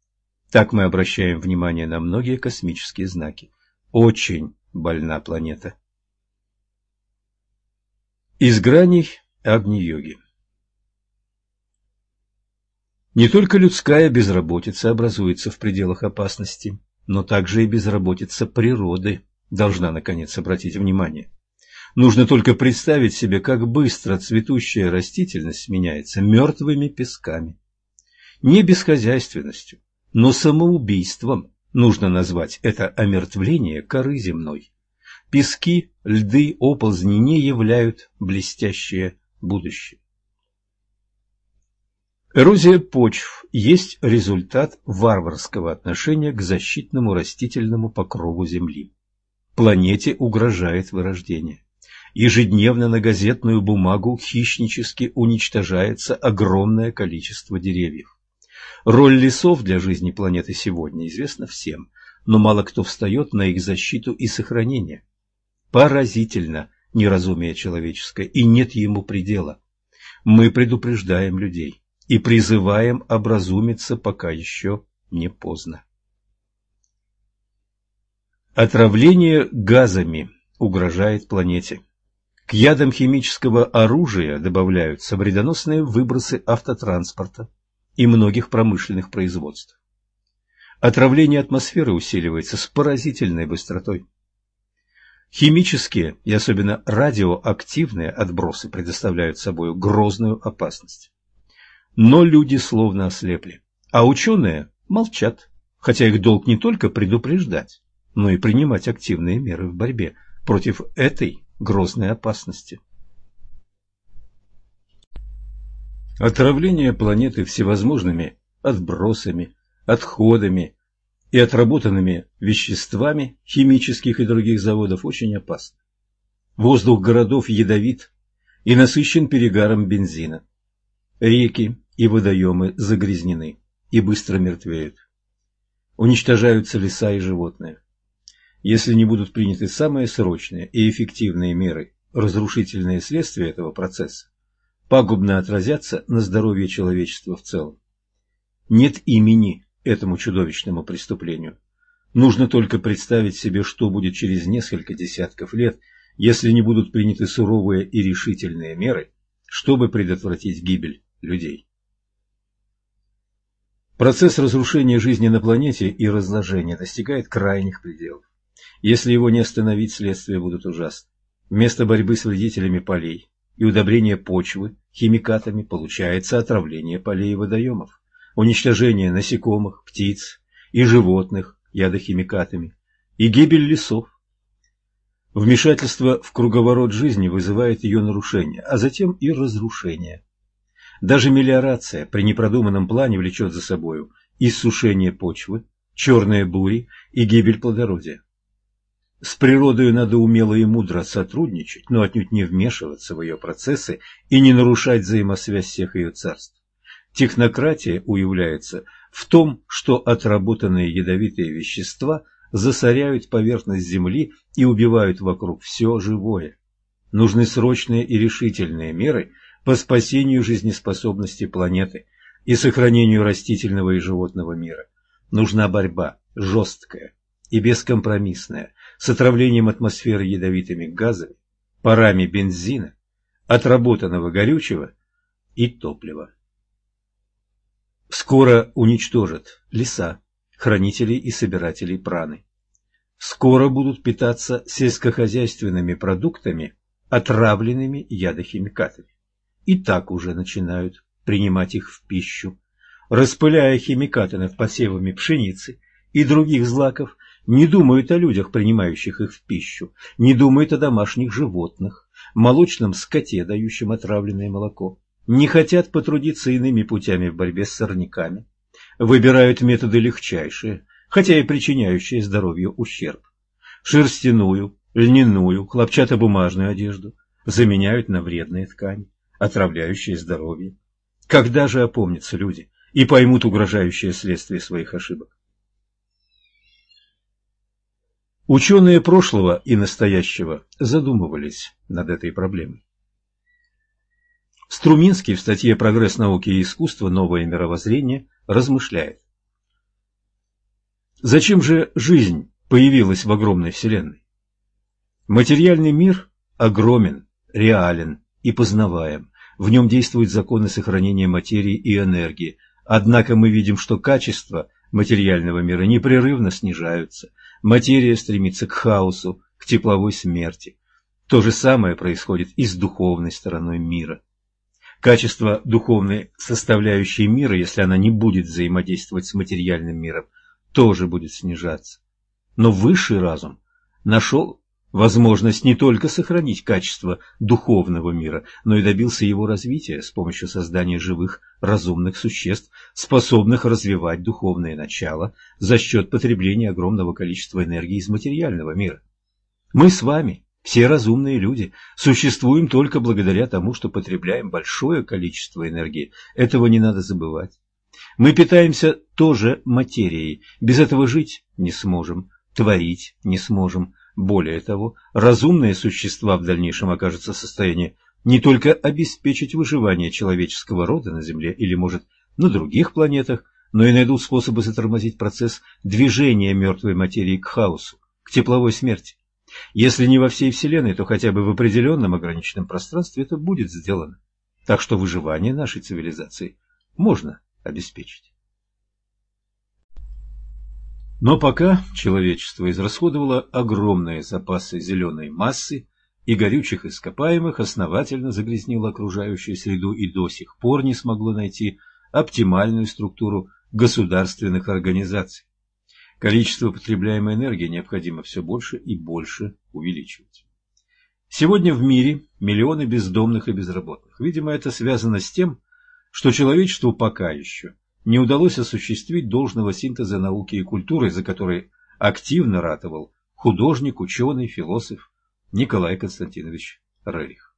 Так мы обращаем внимание на многие космические знаки. Очень больна планета. Из граней Агни-йоги Не только людская безработица образуется в пределах опасности, но также и безработица природы должна, наконец, обратить внимание. Нужно только представить себе, как быстро цветущая растительность сменяется мертвыми песками. Не бесхозяйственностью, но самоубийством нужно назвать это омертвление коры земной. Пески, льды, оползни не являют блестящее будущее. Эрозия почв есть результат варварского отношения к защитному растительному покрову Земли. Планете угрожает вырождение. Ежедневно на газетную бумагу хищнически уничтожается огромное количество деревьев. Роль лесов для жизни планеты сегодня известна всем, но мало кто встает на их защиту и сохранение. Поразительно неразумие человеческое, и нет ему предела. Мы предупреждаем людей и призываем образумиться, пока еще не поздно. Отравление газами угрожает планете. К ядам химического оружия добавляются вредоносные выбросы автотранспорта и многих промышленных производств. Отравление атмосферы усиливается с поразительной быстротой. Химические и особенно радиоактивные отбросы предоставляют собой грозную опасность. Но люди словно ослепли, а ученые молчат, хотя их долг не только предупреждать, но и принимать активные меры в борьбе против этой грозной опасности. Отравление планеты всевозможными отбросами, отходами и отработанными веществами химических и других заводов очень опасно. Воздух городов ядовит и насыщен перегаром бензина. Реки и водоемы загрязнены и быстро мертвеют. Уничтожаются леса и животные. Если не будут приняты самые срочные и эффективные меры, разрушительные следствия этого процесса пагубно отразятся на здоровье человечества в целом. Нет имени этому чудовищному преступлению. Нужно только представить себе, что будет через несколько десятков лет, если не будут приняты суровые и решительные меры, чтобы предотвратить гибель людей. Процесс разрушения жизни на планете и разложения достигает крайних пределов. Если его не остановить, следствия будут ужасны. Вместо борьбы с вредителями полей и удобрения почвы химикатами получается отравление полей и водоемов, уничтожение насекомых, птиц и животных ядохимикатами и гибель лесов. Вмешательство в круговорот жизни вызывает ее нарушение, а затем и разрушение. Даже мелиорация при непродуманном плане влечет за собою иссушение почвы, черные бури и гибель плодородия. С природой надо умело и мудро сотрудничать, но отнюдь не вмешиваться в ее процессы и не нарушать взаимосвязь всех ее царств. Технократия уявляется в том, что отработанные ядовитые вещества засоряют поверхность Земли и убивают вокруг все живое. Нужны срочные и решительные меры по спасению жизнеспособности планеты и сохранению растительного и животного мира. Нужна борьба, жесткая и бескомпромиссная, с отравлением атмосферы ядовитыми газами, парами бензина, отработанного горючего и топлива. Скоро уничтожат леса, хранителей и собирателей праны. Скоро будут питаться сельскохозяйственными продуктами, отравленными ядохимикатами. И так уже начинают принимать их в пищу, распыляя химикаты над посевами пшеницы и других злаков, не думают о людях, принимающих их в пищу, не думают о домашних животных, молочном скоте, дающем отравленное молоко, не хотят потрудиться иными путями в борьбе с сорняками, выбирают методы легчайшие, хотя и причиняющие здоровью ущерб. Шерстяную, льняную, хлопчатобумажную одежду заменяют на вредные ткани, отравляющие здоровье. Когда же опомнятся люди и поймут угрожающие следствия своих ошибок? Ученые прошлого и настоящего задумывались над этой проблемой. Струминский в статье «Прогресс науки и искусства. Новое мировоззрение» размышляет. Зачем же жизнь появилась в огромной Вселенной? Материальный мир огромен, реален и познаваем. В нем действуют законы сохранения материи и энергии. Однако мы видим, что качество материального мира непрерывно снижаются – Материя стремится к хаосу, к тепловой смерти. То же самое происходит и с духовной стороной мира. Качество духовной составляющей мира, если она не будет взаимодействовать с материальным миром, тоже будет снижаться. Но высший разум нашел возможность не только сохранить качество духовного мира, но и добился его развития с помощью создания живых разумных существ, способных развивать духовное начало за счет потребления огромного количества энергии из материального мира. Мы с вами, все разумные люди, существуем только благодаря тому, что потребляем большое количество энергии. Этого не надо забывать. Мы питаемся тоже материей, без этого жить не сможем, творить не сможем, более того, разумные существа в дальнейшем окажутся в состоянии не только обеспечить выживание человеческого рода на Земле или, может, на других планетах, но и найдут способы затормозить процесс движения мертвой материи к хаосу, к тепловой смерти. Если не во всей Вселенной, то хотя бы в определенном ограниченном пространстве это будет сделано. Так что выживание нашей цивилизации можно обеспечить. Но пока человечество израсходовало огромные запасы зеленой массы и горючих ископаемых, основательно загрязнило окружающую среду и до сих пор не смогло найти оптимальную структуру государственных организаций. Количество потребляемой энергии необходимо все больше и больше увеличивать. Сегодня в мире миллионы бездомных и безработных. Видимо, это связано с тем, что человечеству пока еще не удалось осуществить должного синтеза науки и культуры, за который активно ратовал художник, ученый, философ Николай Константинович Рерих.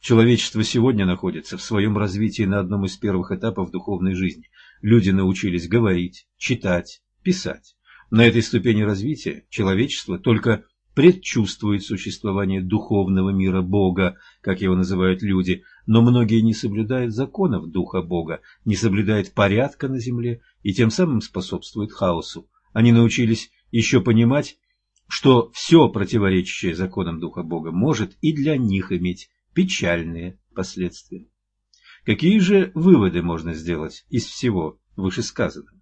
Человечество сегодня находится в своем развитии на одном из первых этапов духовной жизни. Люди научились говорить, читать, писать. На этой ступени развития человечество только предчувствует существование духовного мира Бога, как его называют люди, но многие не соблюдают законов Духа Бога, не соблюдают порядка на земле и тем самым способствуют хаосу. Они научились еще понимать, что все противоречащее законам Духа Бога может и для них иметь печальные последствия. Какие же выводы можно сделать из всего вышесказанного?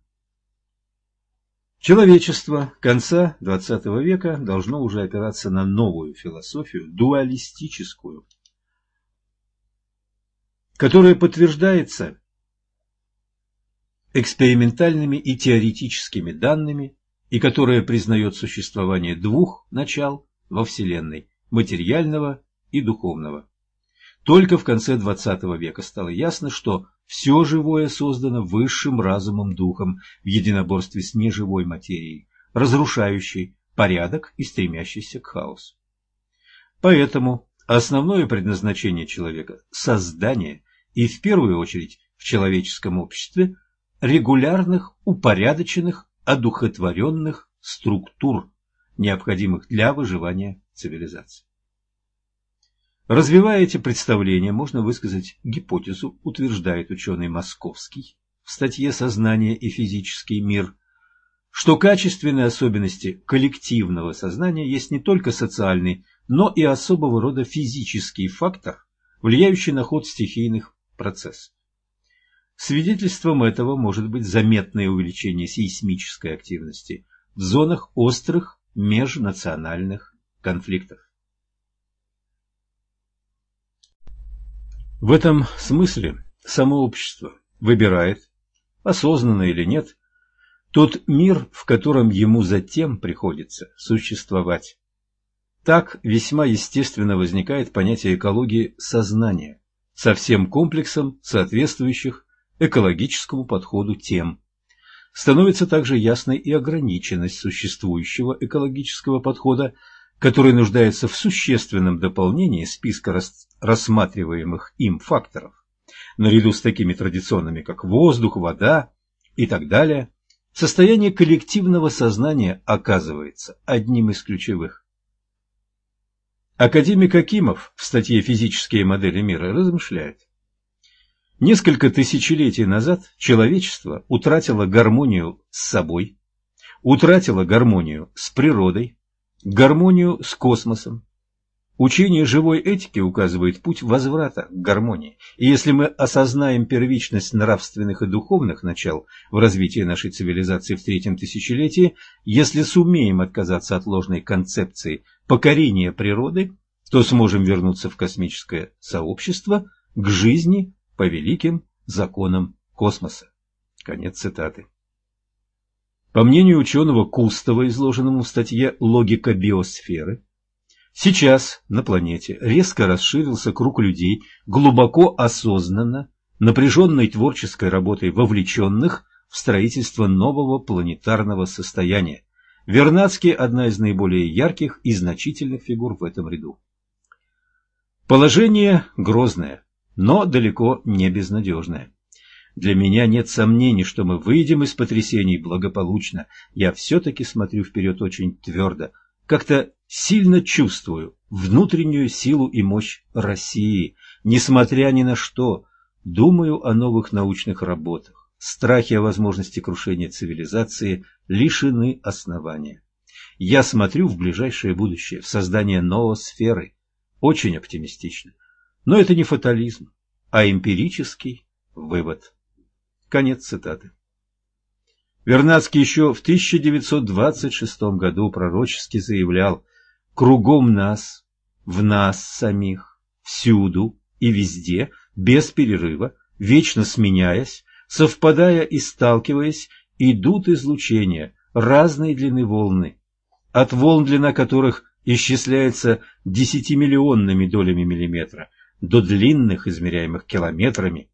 Человечество конца XX века должно уже опираться на новую философию, дуалистическую, которая подтверждается экспериментальными и теоретическими данными и которая признает существование двух начал во Вселенной – материального и духовного. Только в конце XX века стало ясно, что все живое создано высшим разумом духом в единоборстве с неживой материей, разрушающей порядок и стремящейся к хаосу. Поэтому основное предназначение человека – создание и в первую очередь в человеческом обществе регулярных, упорядоченных, одухотворенных структур, необходимых для выживания цивилизации. Развивая эти представления, можно высказать гипотезу, утверждает ученый Московский в статье «Сознание и физический мир», что качественные особенности коллективного сознания есть не только социальный, но и особого рода физический фактор, влияющий на ход стихийных процессов. Свидетельством этого может быть заметное увеличение сейсмической активности в зонах острых межнациональных конфликтов. В этом смысле само общество выбирает, осознанно или нет, тот мир, в котором ему затем приходится существовать. Так весьма естественно возникает понятие экологии сознания со всем комплексом соответствующих экологическому подходу тем. Становится также ясной и ограниченность существующего экологического подхода который нуждается в существенном дополнении списка рассматриваемых им факторов, наряду с такими традиционными, как воздух, вода и так далее, состояние коллективного сознания оказывается одним из ключевых. Академик Акимов в статье «Физические модели мира» размышляет. Несколько тысячелетий назад человечество утратило гармонию с собой, утратило гармонию с природой, гармонию с космосом. Учение живой этики указывает путь возврата к гармонии. И если мы осознаем первичность нравственных и духовных начал в развитии нашей цивилизации в третьем тысячелетии, если сумеем отказаться от ложной концепции покорения природы, то сможем вернуться в космическое сообщество к жизни по великим законам космоса. Конец цитаты. По мнению ученого Кустова, изложенному в статье «Логика биосферы», сейчас на планете резко расширился круг людей, глубоко осознанно, напряженной творческой работой вовлеченных в строительство нового планетарного состояния. Вернадский – одна из наиболее ярких и значительных фигур в этом ряду. Положение грозное, но далеко не безнадежное. Для меня нет сомнений, что мы выйдем из потрясений благополучно. Я все-таки смотрю вперед очень твердо. Как-то сильно чувствую внутреннюю силу и мощь России. Несмотря ни на что, думаю о новых научных работах. Страхи о возможности крушения цивилизации лишены основания. Я смотрю в ближайшее будущее, в создание ноосферы. Очень оптимистично. Но это не фатализм, а эмпирический вывод. Конец цитаты. Вернадский еще в 1926 году пророчески заявлял «Кругом нас, в нас самих, всюду и везде, без перерыва, вечно сменяясь, совпадая и сталкиваясь, идут излучения разной длины волны, от волн, длина которых исчисляется десятимиллионными долями миллиметра, до длинных, измеряемых километрами,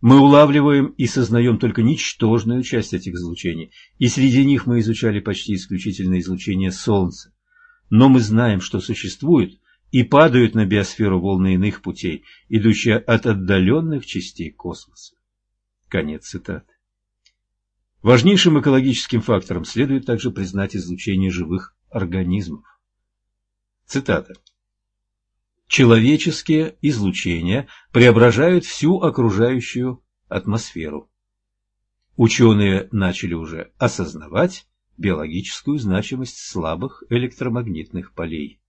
мы улавливаем и сознаем только ничтожную часть этих излучений, и среди них мы изучали почти исключительно излучение Солнца. Но мы знаем, что существуют и падают на биосферу волны иных путей, идущие от отдаленных частей космоса. Конец цитаты. Важнейшим экологическим фактором следует также признать излучение живых организмов. Цитата. Человеческие излучения преображают всю окружающую атмосферу. Ученые начали уже осознавать биологическую значимость слабых электромагнитных полей.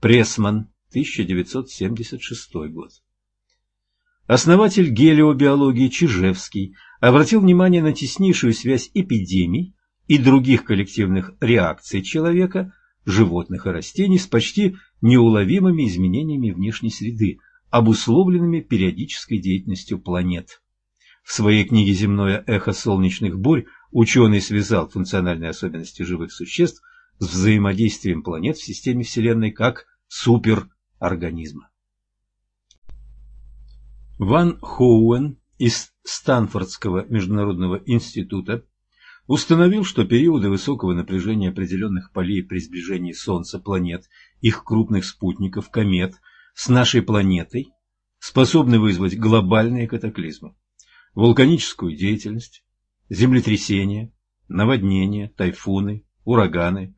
Прессман, 1976 год. Основатель гелиобиологии Чижевский обратил внимание на теснейшую связь эпидемий и других коллективных реакций человека, животных и растений с почти неуловимыми изменениями внешней среды, обусловленными периодической деятельностью планет. В своей книге «Земное эхо солнечных бурь» ученый связал функциональные особенности живых существ с взаимодействием планет в системе Вселенной как суперорганизма. Ван Хоуэн из Станфордского международного института установил, что периоды высокого напряжения определенных полей при сближении Солнца, планет, их крупных спутников, комет с нашей планетой способны вызвать глобальные катаклизмы, вулканическую деятельность, землетрясения, наводнения, тайфуны, ураганы,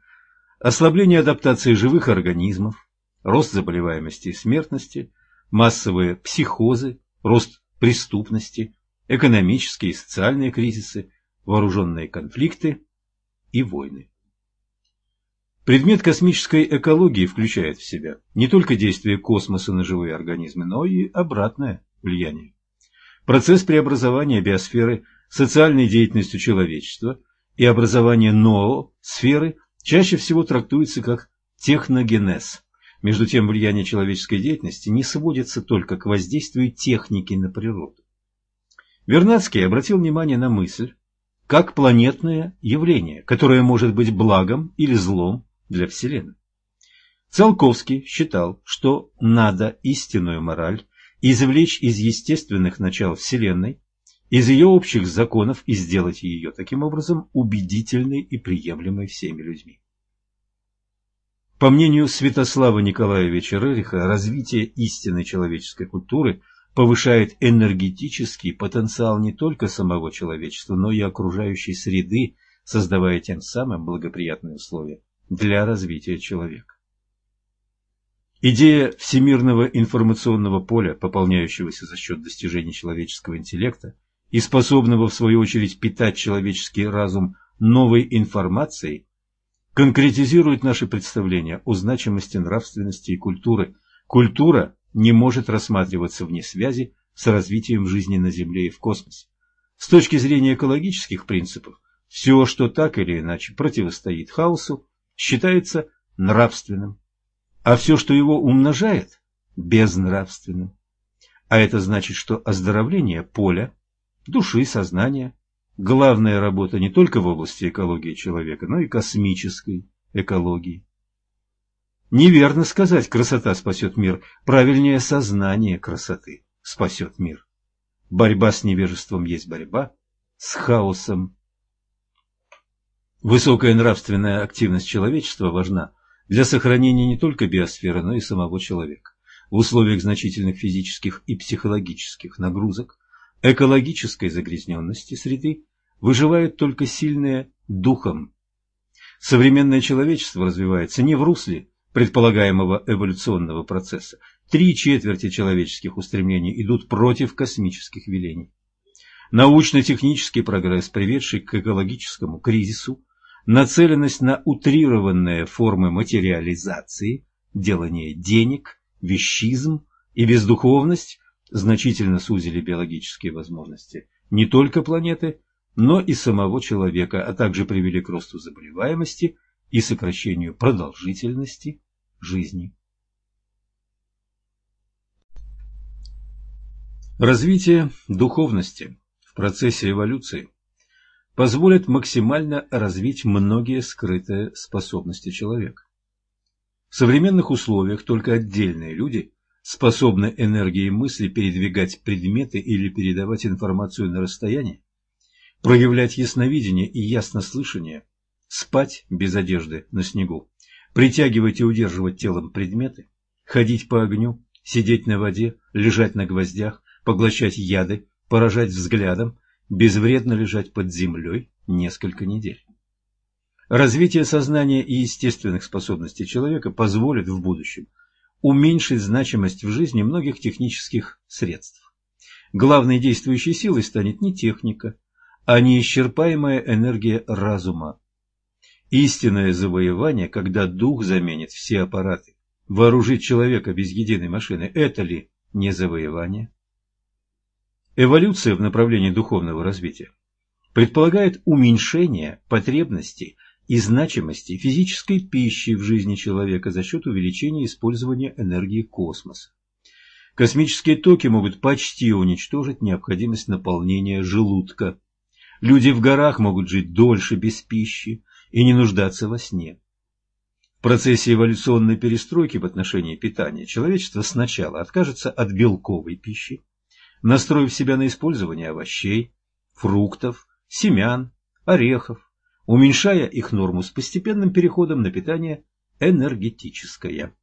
ослабление адаптации живых организмов, рост заболеваемости и смертности, массовые психозы, рост преступности, экономические и социальные кризисы, вооруженные конфликты и войны. Предмет космической экологии включает в себя не только действие космоса на живые организмы, но и обратное влияние. Процесс преобразования биосферы социальной деятельностью человечества и образование ноосферы чаще всего трактуется как техногенез. Между тем, влияние человеческой деятельности не сводится только к воздействию техники на природу. Вернадский обратил внимание на мысль, как планетное явление, которое может быть благом или злом для Вселенной. Циолковский считал, что надо истинную мораль извлечь из естественных начал Вселенной, из ее общих законов и сделать ее таким образом убедительной и приемлемой всеми людьми. По мнению Святослава Николаевича Рериха, развитие истинной человеческой культуры – повышает энергетический потенциал не только самого человечества, но и окружающей среды, создавая тем самым благоприятные условия для развития человека. Идея всемирного информационного поля, пополняющегося за счет достижений человеческого интеллекта и способного в свою очередь питать человеческий разум новой информацией, конкретизирует наши представления о значимости нравственности и культуры. Культура не может рассматриваться вне связи с развитием жизни на Земле и в космосе. С точки зрения экологических принципов, все, что так или иначе противостоит хаосу, считается нравственным, а все, что его умножает, безнравственным. А это значит, что оздоровление поля, души, сознания – главная работа не только в области экологии человека, но и космической экологии. Неверно сказать «красота спасет мир», правильнее «сознание красоты спасет мир». Борьба с невежеством есть борьба с хаосом. Высокая нравственная активность человечества важна для сохранения не только биосферы, но и самого человека. В условиях значительных физических и психологических нагрузок, экологической загрязненности среды выживают только сильные духом. Современное человечество развивается не в русле предполагаемого эволюционного процесса. Три четверти человеческих устремлений идут против космических велений. Научно-технический прогресс, приведший к экологическому кризису, нацеленность на утрированные формы материализации, делание денег, вещизм и бездуховность значительно сузили биологические возможности не только планеты, но и самого человека, а также привели к росту заболеваемости и сокращению продолжительности жизни. Развитие духовности в процессе эволюции позволит максимально развить многие скрытые способности человека. В современных условиях только отдельные люди способны энергией мысли передвигать предметы или передавать информацию на расстоянии, проявлять ясновидение и яснослышание, спать без одежды на снегу, притягивать и удерживать телом предметы, ходить по огню, сидеть на воде, лежать на гвоздях, поглощать яды, поражать взглядом, безвредно лежать под землей несколько недель. Развитие сознания и естественных способностей человека позволит в будущем уменьшить значимость в жизни многих технических средств. Главной действующей силой станет не техника, а неисчерпаемая энергия разума. Истинное завоевание, когда дух заменит все аппараты, вооружить человека без единой машины, это ли не завоевание? Эволюция в направлении духовного развития предполагает уменьшение потребностей и значимости физической пищи в жизни человека за счет увеличения использования энергии космоса. Космические токи могут почти уничтожить необходимость наполнения желудка. Люди в горах могут жить дольше без пищи и не нуждаться во сне. В процессе эволюционной перестройки в отношении питания человечество сначала откажется от белковой пищи, настроив себя на использование овощей, фруктов, семян, орехов, уменьшая их норму с постепенным переходом на питание энергетическое.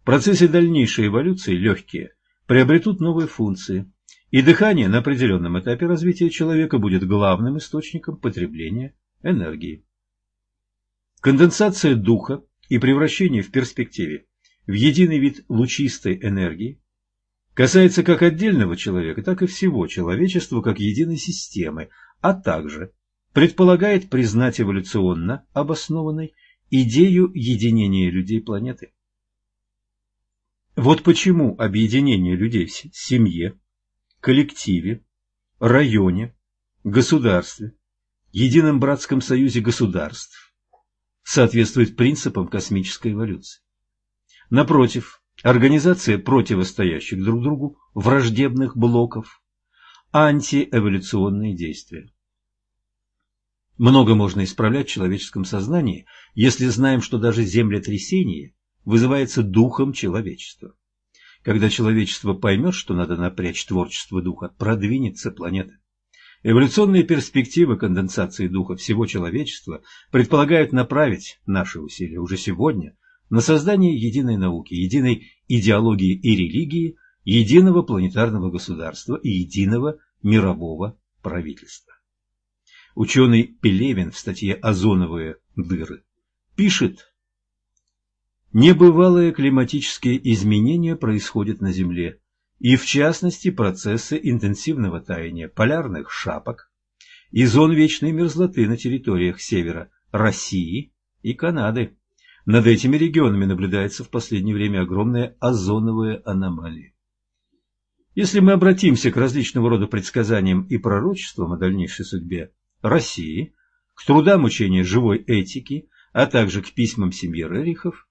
В процессе дальнейшей эволюции легкие приобретут новые функции, и дыхание на определенном этапе развития человека будет главным источником потребления энергии. Конденсация духа и превращение в перспективе в единый вид лучистой энергии касается как отдельного человека, так и всего человечества как единой системы, а также предполагает признать эволюционно обоснованной идею единения людей планеты. Вот почему объединение людей в семье, коллективе, районе, государстве, едином братском союзе государств соответствует принципам космической эволюции. Напротив, Организация противостоящих друг другу враждебных блоков, антиэволюционные действия. Много можно исправлять в человеческом сознании, если знаем, что даже землетрясение вызывается духом человечества. Когда человечество поймет, что надо напрячь творчество духа, продвинется планета. Эволюционные перспективы конденсации духа всего человечества предполагают направить наши усилия уже сегодня на создание единой науки, единой идеологии и религии, единого планетарного государства и единого мирового правительства. Ученый Пелевин в статье «Озоновые дыры» пишет, Небывалые климатические изменения происходят на Земле, и в частности процессы интенсивного таяния полярных шапок и зон вечной мерзлоты на территориях севера России и Канады. Над этими регионами наблюдается в последнее время огромная озоновая аномалия. Если мы обратимся к различного рода предсказаниям и пророчествам о дальнейшей судьбе России, к трудам учения живой этики, а также к письмам семьи Рерихов,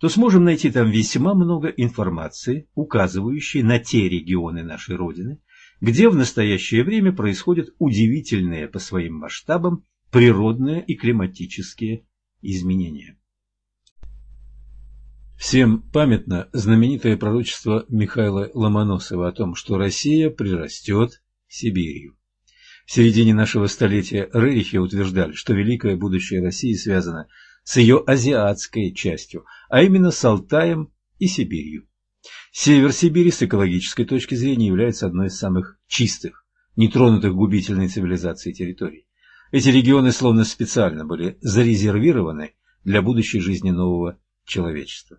то сможем найти там весьма много информации, указывающей на те регионы нашей Родины, где в настоящее время происходят удивительные по своим масштабам природные и климатические изменения. Всем памятно знаменитое пророчество Михаила Ломоносова о том, что Россия прирастет Сибирью. В середине нашего столетия Рерихи утверждали, что великое будущее России связано с ее азиатской частью, а именно с Алтаем и Сибирью. Север Сибири с экологической точки зрения является одной из самых чистых, нетронутых губительной цивилизацией территорий. Эти регионы словно специально были зарезервированы для будущей жизни нового человечества.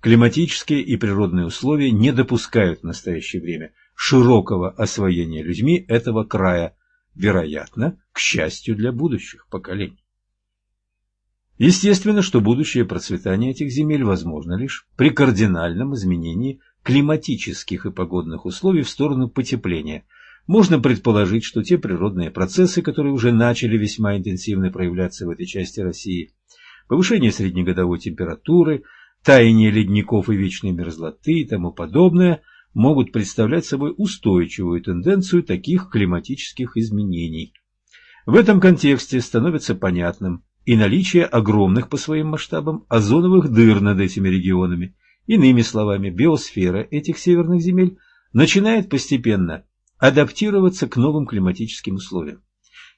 Климатические и природные условия не допускают в настоящее время широкого освоения людьми этого края, вероятно, к счастью для будущих поколений. Естественно, что будущее процветание этих земель возможно лишь при кардинальном изменении климатических и погодных условий в сторону потепления. Можно предположить, что те природные процессы, которые уже начали весьма интенсивно проявляться в этой части России, повышение среднегодовой температуры, таяние ледников и вечной мерзлоты и тому подобное, могут представлять собой устойчивую тенденцию таких климатических изменений. В этом контексте становится понятным и наличие огромных по своим масштабам озоновых дыр над этими регионами. Иными словами, биосфера этих северных земель начинает постепенно адаптироваться к новым климатическим условиям.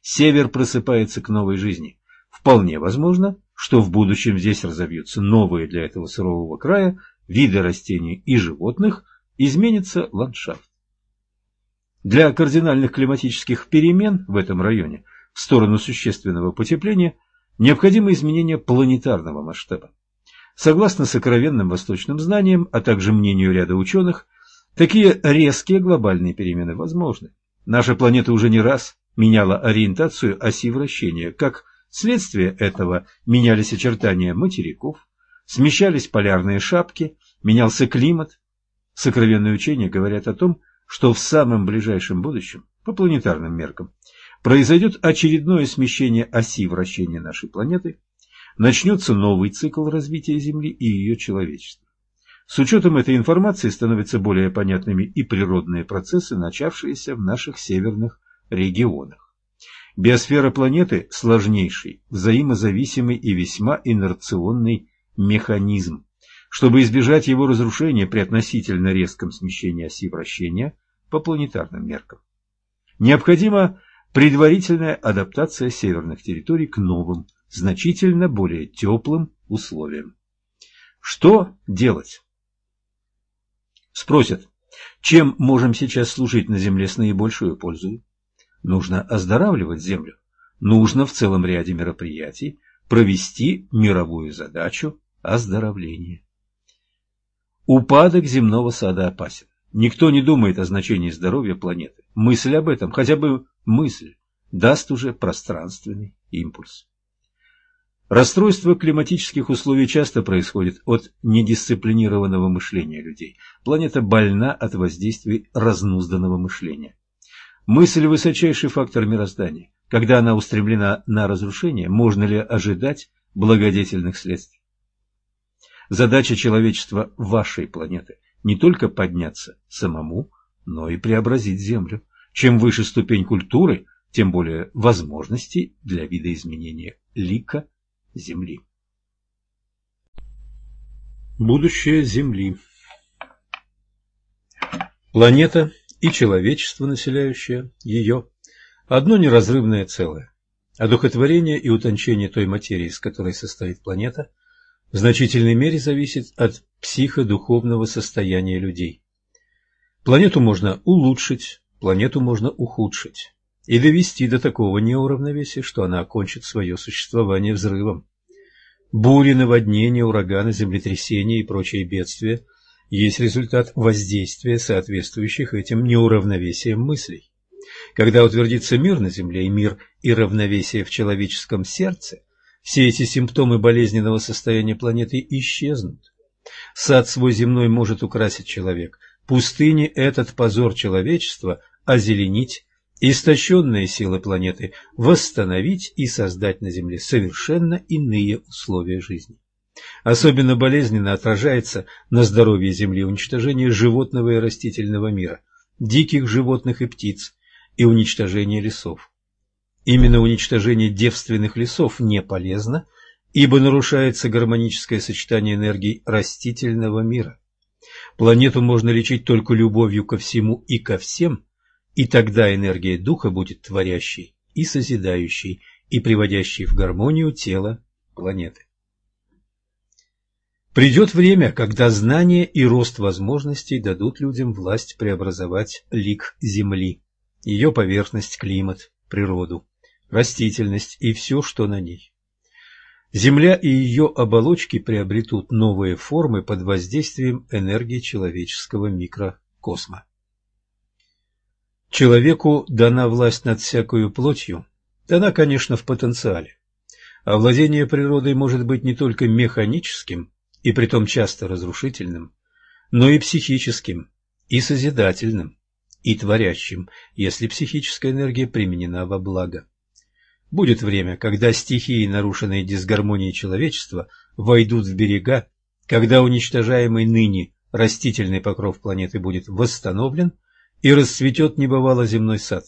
Север просыпается к новой жизни. Вполне возможно, что в будущем здесь разовьются новые для этого сурового края виды растений и животных, изменится ландшафт. Для кардинальных климатических перемен в этом районе в сторону существенного потепления необходимо изменение планетарного масштаба. Согласно сокровенным восточным знаниям, а также мнению ряда ученых, такие резкие глобальные перемены возможны. Наша планета уже не раз меняла ориентацию оси вращения, как Следствие этого менялись очертания материков, смещались полярные шапки, менялся климат. Сокровенные учения говорят о том, что в самом ближайшем будущем, по планетарным меркам, произойдет очередное смещение оси вращения нашей планеты, начнется новый цикл развития Земли и ее человечества. С учетом этой информации становятся более понятными и природные процессы, начавшиеся в наших северных регионах. Биосфера планеты – сложнейший, взаимозависимый и весьма инерционный механизм. Чтобы избежать его разрушения при относительно резком смещении оси вращения по планетарным меркам, необходима предварительная адаптация северных территорий к новым, значительно более теплым условиям. Что делать? Спросят, чем можем сейчас служить на Земле с наибольшей пользой? Нужно оздоравливать Землю. Нужно в целом ряде мероприятий провести мировую задачу оздоровления. Упадок земного сада опасен. Никто не думает о значении здоровья планеты. Мысль об этом, хотя бы мысль, даст уже пространственный импульс. Расстройство климатических условий часто происходит от недисциплинированного мышления людей. Планета больна от воздействий разнузданного мышления. Мысль – высочайший фактор мироздания. Когда она устремлена на разрушение, можно ли ожидать благодетельных следствий? Задача человечества вашей планеты – не только подняться самому, но и преобразить Землю. Чем выше ступень культуры, тем более возможностей для видоизменения лика Земли. Будущее Земли Планета и человечество, населяющее ее, одно неразрывное целое. Одухотворение и утончение той материи, из которой состоит планета, в значительной мере зависит от психодуховного состояния людей. Планету можно улучшить, планету можно ухудшить и довести до такого неуравновесия, что она окончит свое существование взрывом. Бури, наводнения, ураганы, землетрясения и прочие бедствия – есть результат воздействия соответствующих этим неуравновесиям мыслей. Когда утвердится мир на Земле и мир и равновесие в человеческом сердце, все эти симптомы болезненного состояния планеты исчезнут. Сад свой земной может украсить человек, пустыни этот позор человечества озеленить, истощенные силы планеты восстановить и создать на Земле совершенно иные условия жизни. Особенно болезненно отражается на здоровье Земли уничтожение животного и растительного мира, диких животных и птиц и уничтожение лесов. Именно уничтожение девственных лесов не полезно, ибо нарушается гармоническое сочетание энергий растительного мира. Планету можно лечить только любовью ко всему и ко всем, и тогда энергия духа будет творящей и созидающей, и приводящей в гармонию тело планеты. Придет время, когда знание и рост возможностей дадут людям власть преобразовать лик Земли, ее поверхность, климат, природу, растительность и все, что на ней. Земля и ее оболочки приобретут новые формы под воздействием энергии человеческого микрокосма. Человеку дана власть над всякою плотью, дана, конечно, в потенциале. овладение природой может быть не только механическим, и притом часто разрушительным, но и психическим, и созидательным, и творящим, если психическая энергия применена во благо. Будет время, когда стихии, нарушенные дисгармонией человечества, войдут в берега, когда уничтожаемый ныне растительный покров планеты будет восстановлен и расцветет небывало земной сад.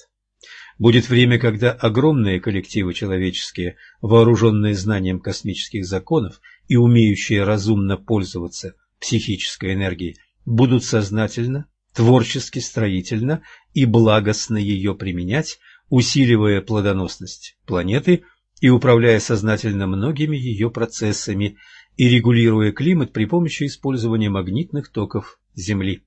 Будет время, когда огромные коллективы человеческие, вооруженные знанием космических законов и умеющие разумно пользоваться психической энергией, будут сознательно, творчески, строительно и благостно ее применять, усиливая плодоносность планеты и управляя сознательно многими ее процессами и регулируя климат при помощи использования магнитных токов Земли.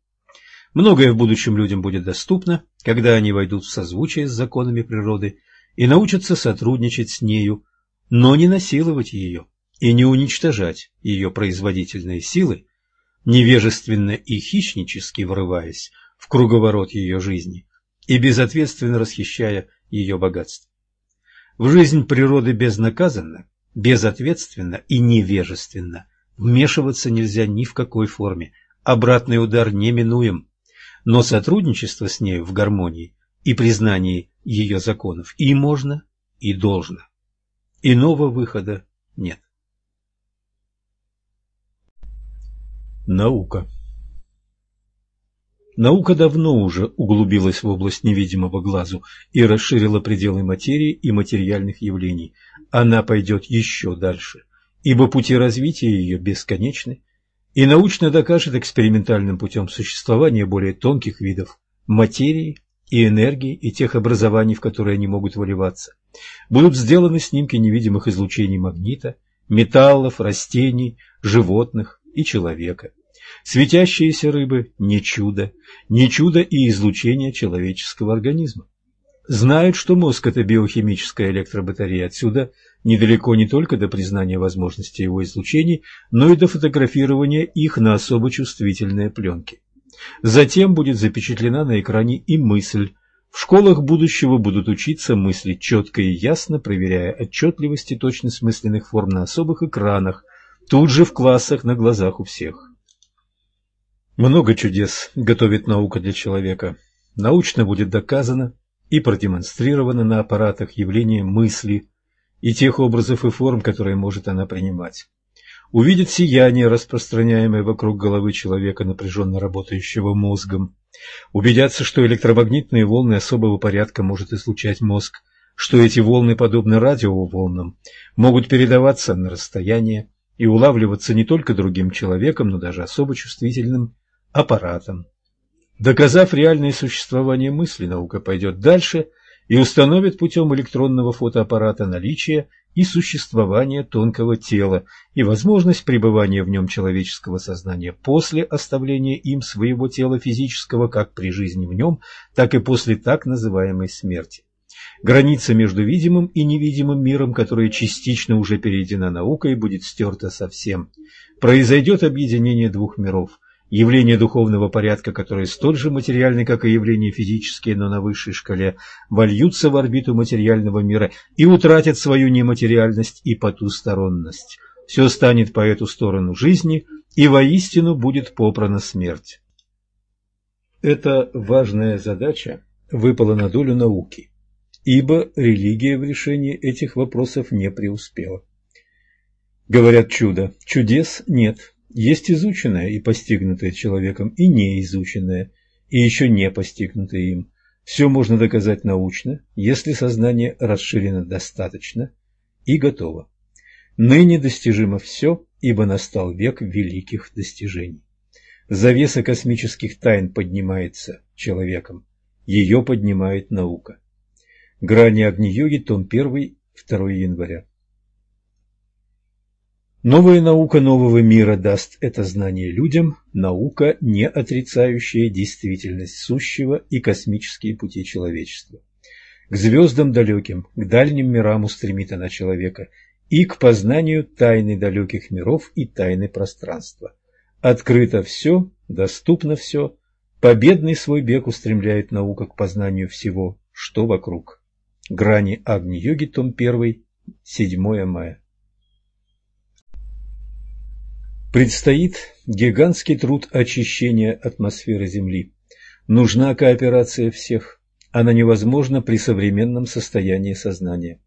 Многое в будущем людям будет доступно, когда они войдут в созвучие с законами природы и научатся сотрудничать с нею, но не насиловать ее и не уничтожать ее производительные силы, невежественно и хищнически врываясь в круговорот ее жизни и безответственно расхищая ее богатство. В жизнь природы безнаказанно, безответственно и невежественно вмешиваться нельзя ни в какой форме, обратный удар неминуем, но сотрудничество с нею в гармонии и признании ее законов и можно, и должно. Иного выхода нет. Наука Наука давно уже углубилась в область невидимого глазу и расширила пределы материи и материальных явлений. Она пойдет еще дальше, ибо пути развития ее бесконечны, и научно докажет экспериментальным путем существование более тонких видов материи и энергии и тех образований, в которые они могут выливаться. Будут сделаны снимки невидимых излучений магнита, металлов, растений, животных, и человека. Светящиеся рыбы – не чудо, не чудо и излучение человеческого организма. Знают, что мозг – это биохимическая электробатарея, отсюда недалеко не только до признания возможности его излучений, но и до фотографирования их на особо чувствительные пленки. Затем будет запечатлена на экране и мысль. В школах будущего будут учиться мыслить четко и ясно, проверяя отчетливость и точность мысленных форм на особых экранах – тут же в классах на глазах у всех. Много чудес готовит наука для человека. Научно будет доказано и продемонстрировано на аппаратах явление мысли и тех образов и форм, которые может она принимать. Увидит сияние, распространяемое вокруг головы человека, напряженно работающего мозгом. Убедятся, что электромагнитные волны особого порядка может излучать мозг, что эти волны, подобно радиоволнам, могут передаваться на расстояние, и улавливаться не только другим человеком, но даже особо чувствительным аппаратом. Доказав реальное существование мысли, наука пойдет дальше и установит путем электронного фотоаппарата наличие и существование тонкого тела и возможность пребывания в нем человеческого сознания после оставления им своего тела физического как при жизни в нем, так и после так называемой смерти. Граница между видимым и невидимым миром, которая частично уже перейдена наукой, будет стерта совсем. Произойдет объединение двух миров. Явления духовного порядка, которые столь же материальны, как и явления физические, но на высшей шкале, вольются в орбиту материального мира и утратят свою нематериальность и потусторонность. Все станет по эту сторону жизни, и воистину будет попрана смерть. Эта важная задача выпала на долю науки ибо религия в решении этих вопросов не преуспела. Говорят чудо. Чудес нет. Есть изученное и постигнутое человеком, и неизученное, и еще не постигнутое им. Все можно доказать научно, если сознание расширено достаточно и готово. Ныне достижимо все, ибо настал век великих достижений. Завеса космических тайн поднимается человеком, ее поднимает наука. Грани Агни-йоги, том 1, 2 января. Новая наука нового мира даст это знание людям, наука, не отрицающая действительность сущего и космические пути человечества. К звездам далеким, к дальним мирам устремит она человека и к познанию тайны далеких миров и тайны пространства. Открыто все, доступно все, победный свой бег устремляет наука к познанию всего, что вокруг. Грани Агни-йоги, том 1, 7 мая. Предстоит гигантский труд очищения атмосферы Земли. Нужна кооперация всех. Она невозможна при современном состоянии сознания.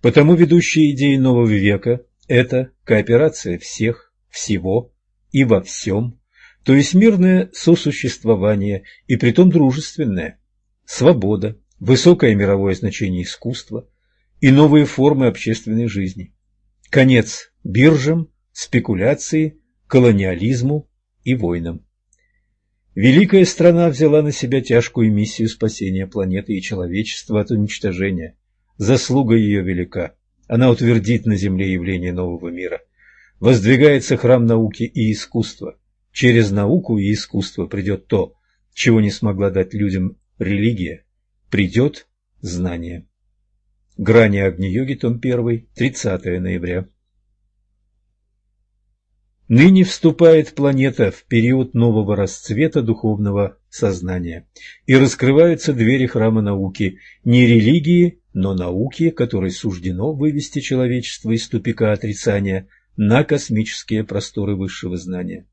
Потому ведущие идеи нового века – это кооперация всех, всего и во всем, то есть мирное сосуществование и притом дружественное, свобода, высокое мировое значение искусства и новые формы общественной жизни. Конец биржам, спекуляции, колониализму и войнам. Великая страна взяла на себя тяжкую миссию спасения планеты и человечества от уничтожения. Заслуга ее велика. Она утвердит на Земле явление нового мира. Воздвигается храм науки и искусства. Через науку и искусство придет то, чего не смогла дать людям религия. Придет знание. Грани Агни-йоги, том 1, 30 ноября. Ныне вступает планета в период нового расцвета духовного сознания, и раскрываются двери храма науки, не религии, но науки, которой суждено вывести человечество из тупика отрицания на космические просторы высшего знания.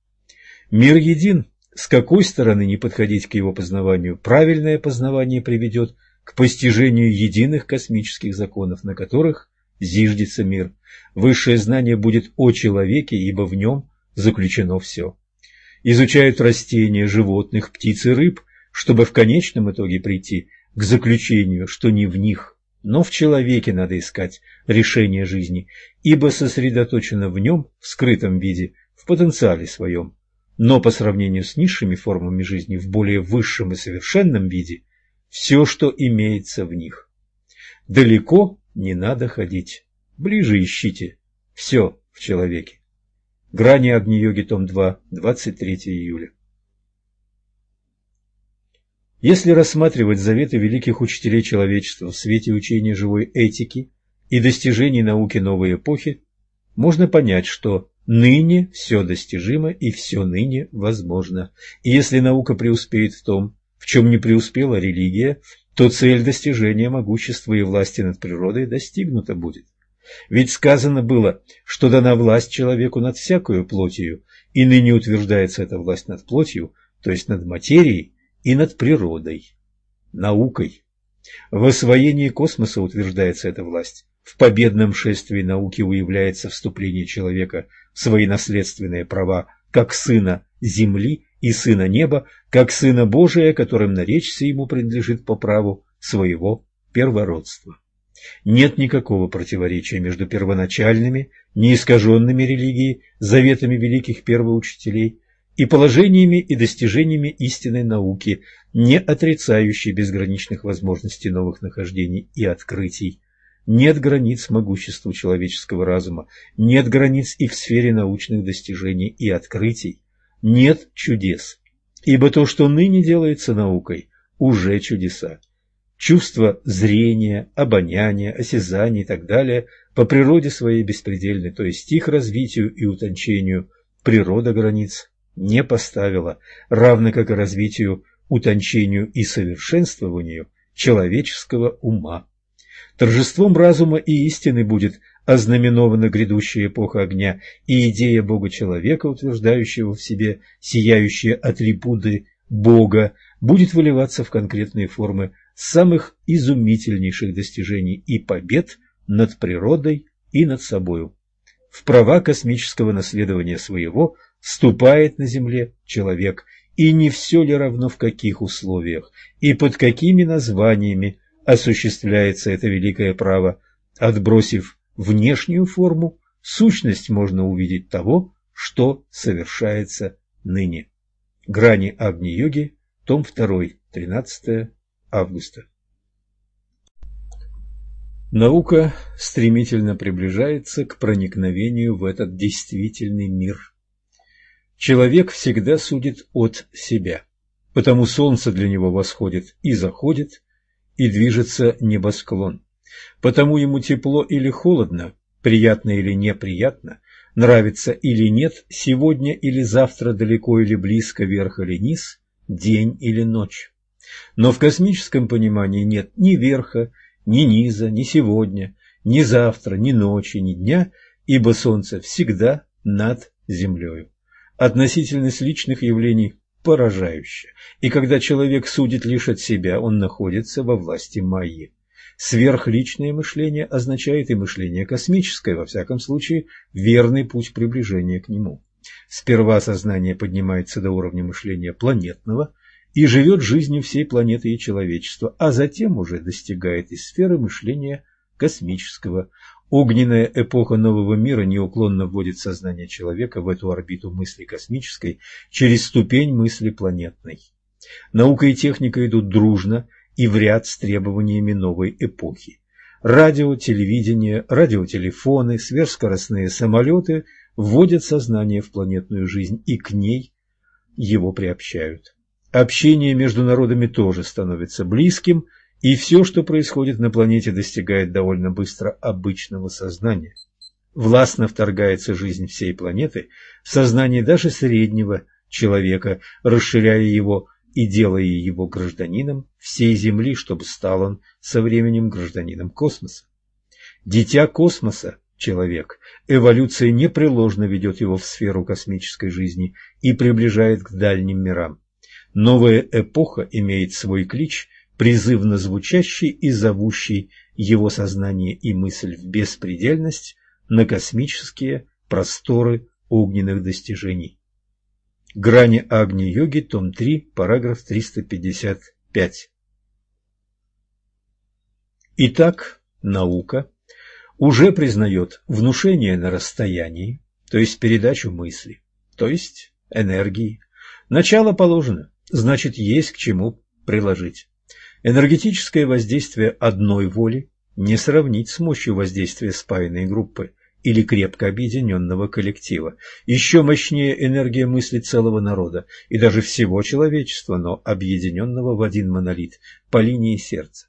Мир един, с какой стороны не подходить к его познаванию, правильное познавание приведет к постижению единых космических законов, на которых зиждется мир. Высшее знание будет о человеке, ибо в нем заключено все. Изучают растения, животных, птиц и рыб, чтобы в конечном итоге прийти к заключению, что не в них, но в человеке надо искать решение жизни, ибо сосредоточено в нем в скрытом виде, в потенциале своем. Но по сравнению с низшими формами жизни в более высшем и совершенном виде, все, что имеется в них. Далеко не надо ходить. Ближе ищите. Все в человеке. Грани Агни-йоги, том 2, 23 июля. Если рассматривать заветы великих учителей человечества в свете учения живой этики и достижений науки новой эпохи, можно понять, что ныне все достижимо и все ныне возможно. И если наука преуспеет в том, в чем не преуспела религия, то цель достижения могущества и власти над природой достигнута будет. Ведь сказано было, что дана власть человеку над всякою плотью, и ныне утверждается эта власть над плотью, то есть над материей и над природой, наукой. В освоении космоса утверждается эта власть. В победном шествии науки уявляется вступление человека в свои наследственные права как сына Земли и Сына Неба, как Сына Божия, которым наречься ему принадлежит по праву своего первородства. Нет никакого противоречия между первоначальными, неискаженными религией, заветами великих первоучителей и положениями и достижениями истинной науки, не отрицающей безграничных возможностей новых нахождений и открытий. Нет границ могуществу человеческого разума, нет границ и в сфере научных достижений и открытий нет чудес, ибо то, что ныне делается наукой, уже чудеса. Чувство зрения, обоняния, осязания и так далее по природе своей беспредельны, то есть их развитию и утончению природа границ не поставила, равно как и развитию, утончению и совершенствованию человеческого ума. Торжеством разума и истины будет ознаменована грядущая эпоха огня и идея Бога-человека, утверждающего в себе сияющие атрибуты Бога, будет выливаться в конкретные формы самых изумительнейших достижений и побед над природой и над собою. В права космического наследования своего вступает на Земле человек, и не все ли равно в каких условиях и под какими названиями осуществляется это великое право, отбросив внешнюю форму, сущность можно увидеть того, что совершается ныне. Грани Агни-йоги, том 2, 13 августа. Наука стремительно приближается к проникновению в этот действительный мир. Человек всегда судит от себя, потому солнце для него восходит и заходит, и движется небосклон. Потому ему тепло или холодно, приятно или неприятно, нравится или нет, сегодня или завтра, далеко или близко, вверх или низ, день или ночь. Но в космическом понимании нет ни верха, ни низа, ни сегодня, ни завтра, ни ночи, ни дня, ибо Солнце всегда над Землею. Относительность личных явлений поражающая, и когда человек судит лишь от себя, он находится во власти Майи. Сверхличное мышление означает и мышление космическое, во всяком случае, верный путь приближения к нему. Сперва сознание поднимается до уровня мышления планетного и живет жизнью всей планеты и человечества, а затем уже достигает и сферы мышления космического. Огненная эпоха нового мира неуклонно вводит сознание человека в эту орбиту мысли космической через ступень мысли планетной. Наука и техника идут дружно и в ряд с требованиями новой эпохи. Радио, телевидение, радиотелефоны, сверхскоростные самолеты вводят сознание в планетную жизнь и к ней его приобщают. Общение между народами тоже становится близким, и все, что происходит на планете, достигает довольно быстро обычного сознания. Властно вторгается жизнь всей планеты в сознание даже среднего человека, расширяя его и делая его гражданином всей Земли, чтобы стал он со временем гражданином космоса. Дитя космоса человек. Эволюция непреложно ведет его в сферу космической жизни и приближает к дальним мирам. Новая эпоха имеет свой клич, призывно звучащий и зовущий его сознание и мысль в беспредельность на космические просторы огненных достижений. Грани Агни-йоги, том 3, параграф 355. Итак, наука уже признает внушение на расстоянии, то есть передачу мысли, то есть энергии. Начало положено, значит есть к чему приложить. Энергетическое воздействие одной воли не сравнить с мощью воздействия спаянной группы или крепко объединенного коллектива. Еще мощнее энергия мысли целого народа и даже всего человечества, но объединенного в один монолит по линии сердца.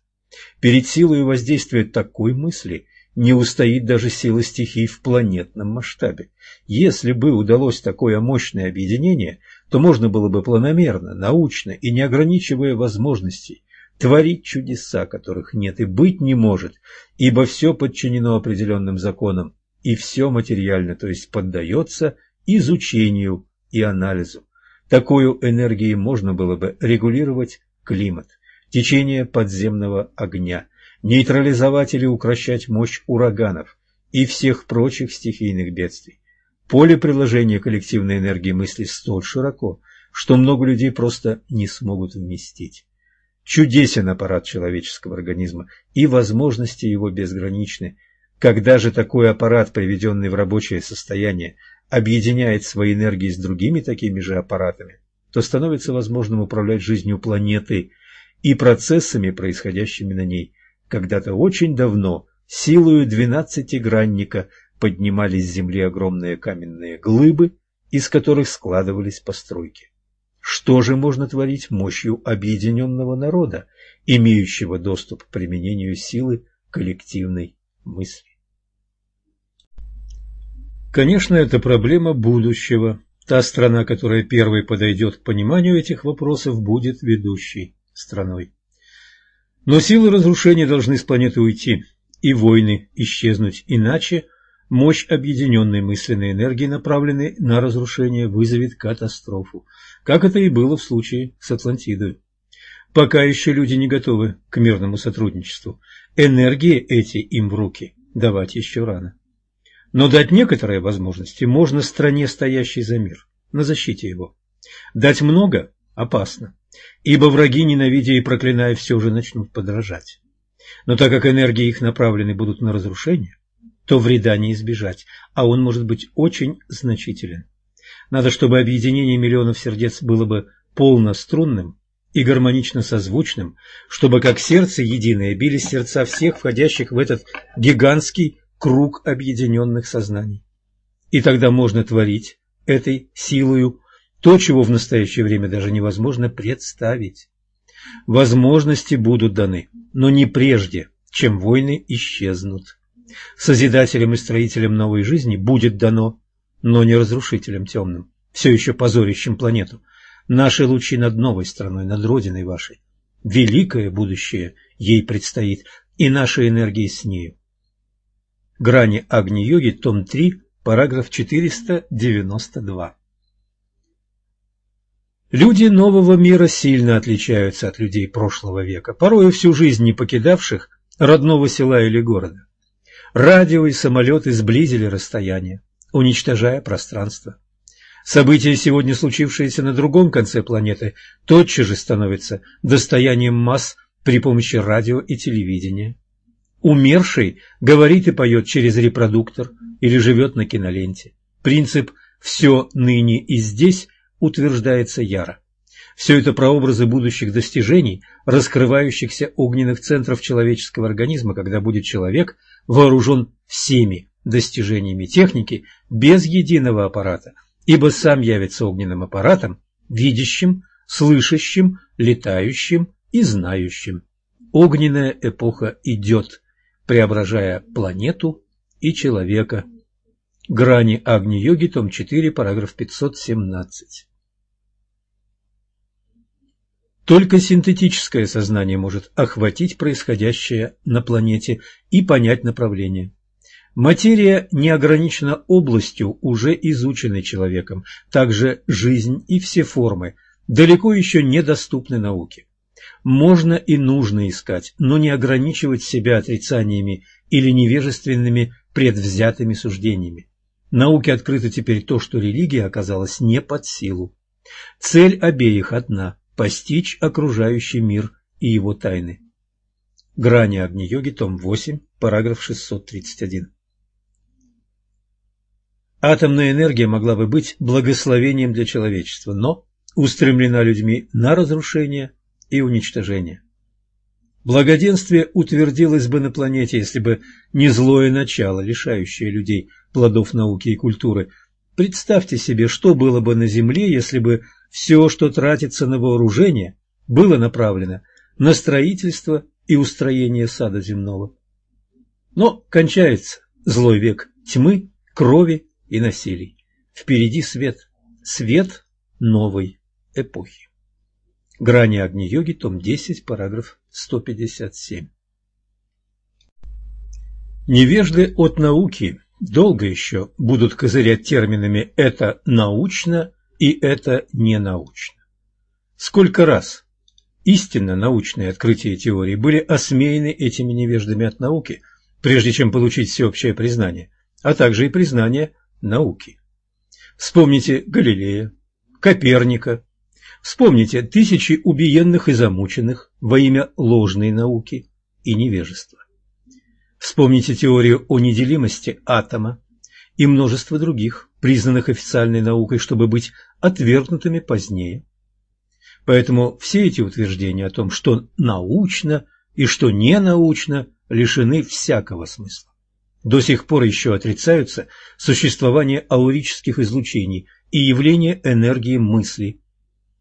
Перед силой воздействия такой мысли не устоит даже сила стихий в планетном масштабе. Если бы удалось такое мощное объединение, то можно было бы планомерно, научно и не ограничивая возможностей творить чудеса, которых нет и быть не может, ибо все подчинено определенным законам, и все материально, то есть поддается изучению и анализу. Такую энергией можно было бы регулировать климат, течение подземного огня, нейтрализовать или укращать мощь ураганов и всех прочих стихийных бедствий. Поле приложения коллективной энергии мысли столь широко, что много людей просто не смогут вместить. Чудесен аппарат человеческого организма, и возможности его безграничны. Когда же такой аппарат, приведенный в рабочее состояние, объединяет свои энергии с другими такими же аппаратами, то становится возможным управлять жизнью планеты и процессами, происходящими на ней. Когда-то очень давно силою двенадцатигранника поднимались с земли огромные каменные глыбы, из которых складывались постройки. Что же можно творить мощью объединенного народа, имеющего доступ к применению силы коллективной мысли? Конечно, это проблема будущего. Та страна, которая первой подойдет к пониманию этих вопросов, будет ведущей страной. Но силы разрушения должны с планеты уйти, и войны исчезнуть, иначе мощь объединенной мысленной энергии, направленной на разрушение, вызовет катастрофу, как это и было в случае с Атлантидой. Пока еще люди не готовы к мирному сотрудничеству. Энергии эти им в руки давать еще рано. Но дать некоторые возможности можно стране, стоящей за мир, на защите его. Дать много – опасно ибо враги, ненавидя и проклиная, все же начнут подражать. Но так как энергии их направлены будут на разрушение, то вреда не избежать, а он может быть очень значителен. Надо, чтобы объединение миллионов сердец было бы полнострунным и гармонично созвучным, чтобы как сердце единое бились сердца всех входящих в этот гигантский круг объединенных сознаний. И тогда можно творить этой силою то, чего в настоящее время даже невозможно представить. Возможности будут даны, но не прежде, чем войны исчезнут. Созидателям и строителям новой жизни будет дано, но не разрушителям темным, все еще позорящим планету, наши лучи над новой страной, над родиной вашей. Великое будущее ей предстоит, и наши энергии с нею. Грани Агни-йоги, том 3, параграф 492. Люди нового мира сильно отличаются от людей прошлого века, порою всю жизнь не покидавших родного села или города. Радио и самолеты сблизили расстояние, уничтожая пространство. События, сегодня случившиеся на другом конце планеты, тотчас же становятся достоянием масс при помощи радио и телевидения. Умерший говорит и поет через репродуктор или живет на киноленте. Принцип «все ныне и здесь» утверждается яро. Все это прообразы будущих достижений, раскрывающихся огненных центров человеческого организма, когда будет человек вооружен всеми достижениями техники без единого аппарата, ибо сам явится огненным аппаратом, видящим, слышащим, летающим и знающим. Огненная эпоха идет, преображая планету и человека. Грани Агни-йоги, том 4, параграф 517. Только синтетическое сознание может охватить происходящее на планете и понять направление. Материя не ограничена областью, уже изученной человеком, также жизнь и все формы далеко еще недоступны науке. Можно и нужно искать, но не ограничивать себя отрицаниями или невежественными предвзятыми суждениями. Науке открыто теперь то, что религия оказалась не под силу. Цель обеих одна – постичь окружающий мир и его тайны. Грани Агни-йоги, том 8, параграф 631. Атомная энергия могла бы быть благословением для человечества, но устремлена людьми на разрушение и уничтожение. Благоденствие утвердилось бы на планете, если бы не злое начало, лишающее людей плодов науки и культуры. Представьте себе, что было бы на Земле, если бы все, что тратится на вооружение, было направлено на строительство и устроение сада земного. Но кончается злой век тьмы, крови и насилий. Впереди свет, свет новой эпохи. Грани Агни-йоги, том 10, параграф 157. Невежды от науки долго еще будут козырять терминами «это научно» и «это не научно». Сколько раз истинно научные открытия теории были осмеяны этими невеждами от науки, прежде чем получить всеобщее признание, а также и признание науки. Вспомните Галилея, Коперника, Вспомните тысячи убиенных и замученных во имя ложной науки и невежества. Вспомните теорию о неделимости атома и множество других, признанных официальной наукой, чтобы быть отвергнутыми позднее. Поэтому все эти утверждения о том, что научно и что не научно, лишены всякого смысла. До сих пор еще отрицаются существование аурических излучений и явление энергии мысли,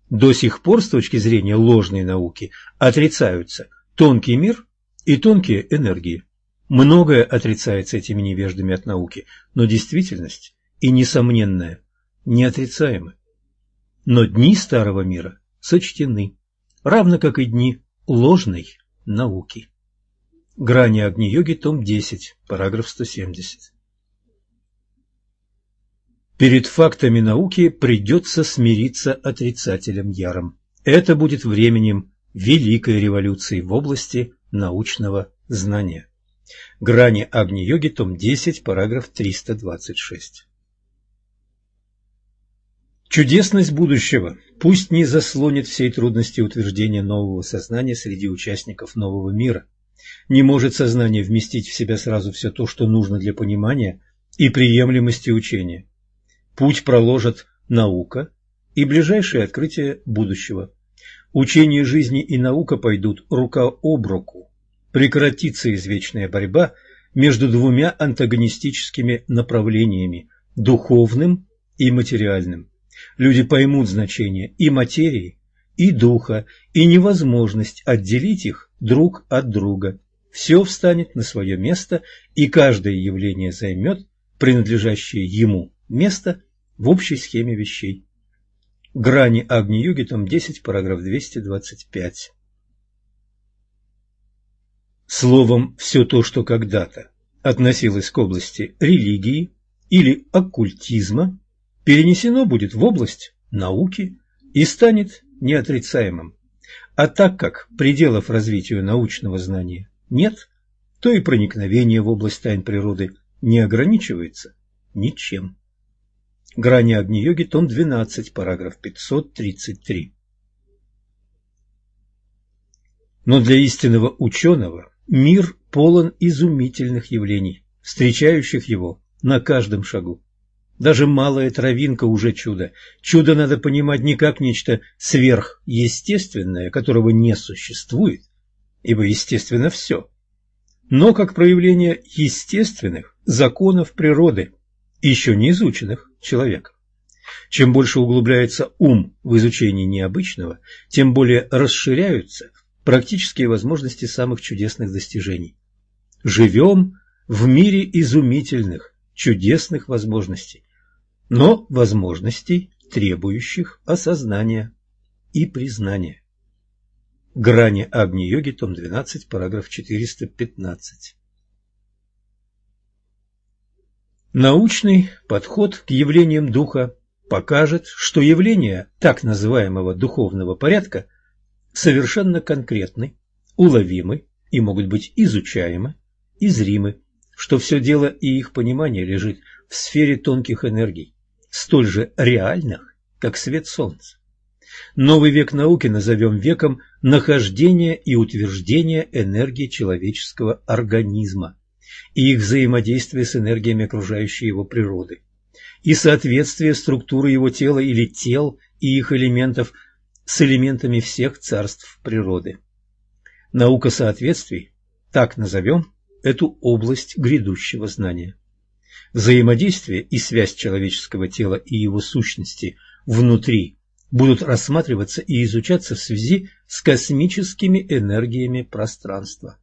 до сих пор с точки зрения ложной науки отрицаются тонкий мир и тонкие энергии. Многое отрицается этими невеждами от науки, но действительность и несомненная неотрицаемы. Но дни старого мира сочтены, равно как и дни ложной науки. Грани Агни-йоги, том 10, параграф 170. Перед фактами науки придется смириться отрицателям яром. Это будет временем великой революции в области научного знания. Грани Агни-йоги, том 10, параграф 326. Чудесность будущего пусть не заслонит всей трудности утверждения нового сознания среди участников нового мира. Не может сознание вместить в себя сразу все то, что нужно для понимания и приемлемости учения. Путь проложит наука и ближайшие открытия будущего. Учение жизни и наука пойдут рука об руку. Прекратится извечная борьба между двумя антагонистическими направлениями – духовным и материальным. Люди поймут значение и материи, и духа, и невозможность отделить их друг от друга. Все встанет на свое место, и каждое явление займет принадлежащее ему место в общей схеме вещей. Грани Агни-йоги, том 10, параграф 225. Словом, все то, что когда-то относилось к области религии или оккультизма, перенесено будет в область науки и станет неотрицаемым. А так как пределов развитию научного знания нет, то и проникновение в область тайн природы не ограничивается ничем. Грани Агни-йоги, том 12, параграф 533. Но для истинного ученого мир полон изумительных явлений, встречающих его на каждом шагу. Даже малая травинка уже чудо. Чудо надо понимать не как нечто сверхъестественное, которого не существует, ибо естественно все, но как проявление естественных законов природы, еще не изученных человеком. Чем больше углубляется ум в изучении необычного, тем более расширяются практические возможности самых чудесных достижений. Живем в мире изумительных, чудесных возможностей, но возможностей, требующих осознания и признания. Грани Агни-йоги, том 12, параграф 415. Научный подход к явлениям духа покажет, что явления так называемого духовного порядка совершенно конкретны, уловимы и могут быть изучаемы и зримы, что все дело и их понимание лежит в сфере тонких энергий, столь же реальных, как свет солнца. Новый век науки назовем веком нахождения и утверждения энергии человеческого организма и их взаимодействия с энергиями окружающей его природы, и соответствие структуры его тела или тел и их элементов с элементами всех царств природы. Наука соответствий, так назовем эту область грядущего знания. Взаимодействие и связь человеческого тела и его сущности внутри будут рассматриваться и изучаться в связи с космическими энергиями пространства.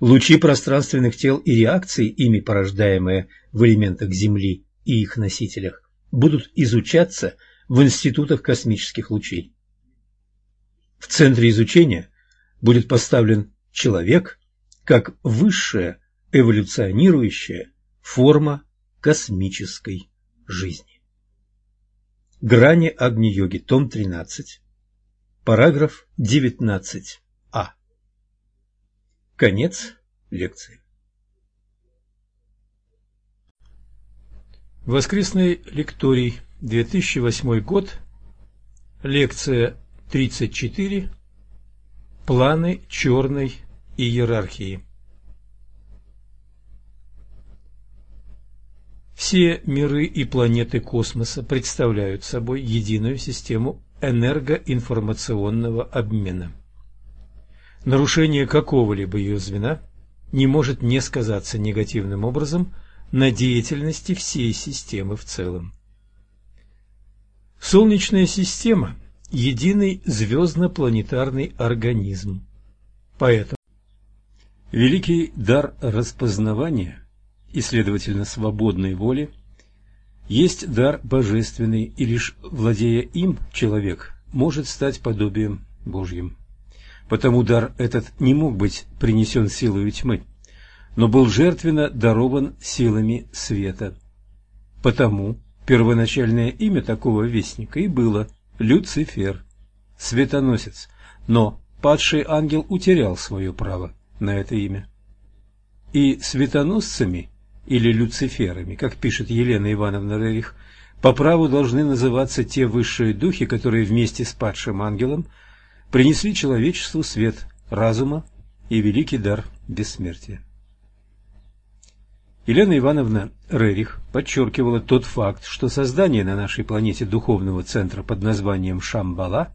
Лучи пространственных тел и реакции, ими порождаемые в элементах Земли и их носителях, будут изучаться в институтах космических лучей. В центре изучения будет поставлен человек как высшая эволюционирующая форма космической жизни. Грани Агни-йоги, том 13, параграф 19а. Конец лекции. Воскресный лекторий, 2008 год, лекция 34 Планы черной иерархии Все миры и планеты космоса представляют собой единую систему энергоинформационного обмена. Нарушение какого-либо ее звена не может не сказаться негативным образом на деятельности всей системы в целом. Солнечная система – единый звездно-планетарный организм. Поэтому великий дар распознавания и, следовательно, свободной воли есть дар божественный, и лишь владея им человек может стать подобием Божьим. Потому дар этот не мог быть принесен силой тьмы, но был жертвенно дарован силами света. Потому первоначальное имя такого вестника и было – Люцифер, светоносец, но падший ангел утерял свое право на это имя. И светоносцами или люциферами, как пишет Елена Ивановна Рерих, по праву должны называться те высшие духи, которые вместе с падшим ангелом принесли человечеству свет разума и великий дар бессмертия. Елена Ивановна Рерих подчеркивала тот факт, что создание на нашей планете духовного центра под названием Шамбала,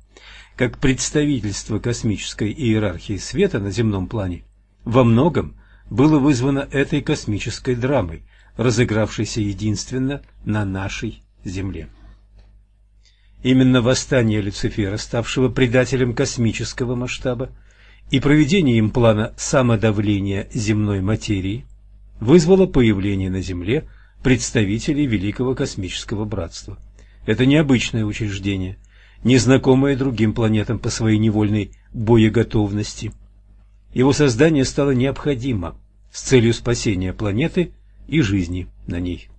как представительство космической иерархии света на земном плане, во многом было вызвано этой космической драмой, разыгравшейся единственно на нашей Земле. Именно восстание Люцифера, ставшего предателем космического масштаба, и проведение им плана самодавления земной материи – вызвало появление на Земле представителей Великого Космического Братства. Это необычное учреждение, незнакомое другим планетам по своей невольной боеготовности. Его создание стало необходимо с целью спасения планеты и жизни на ней.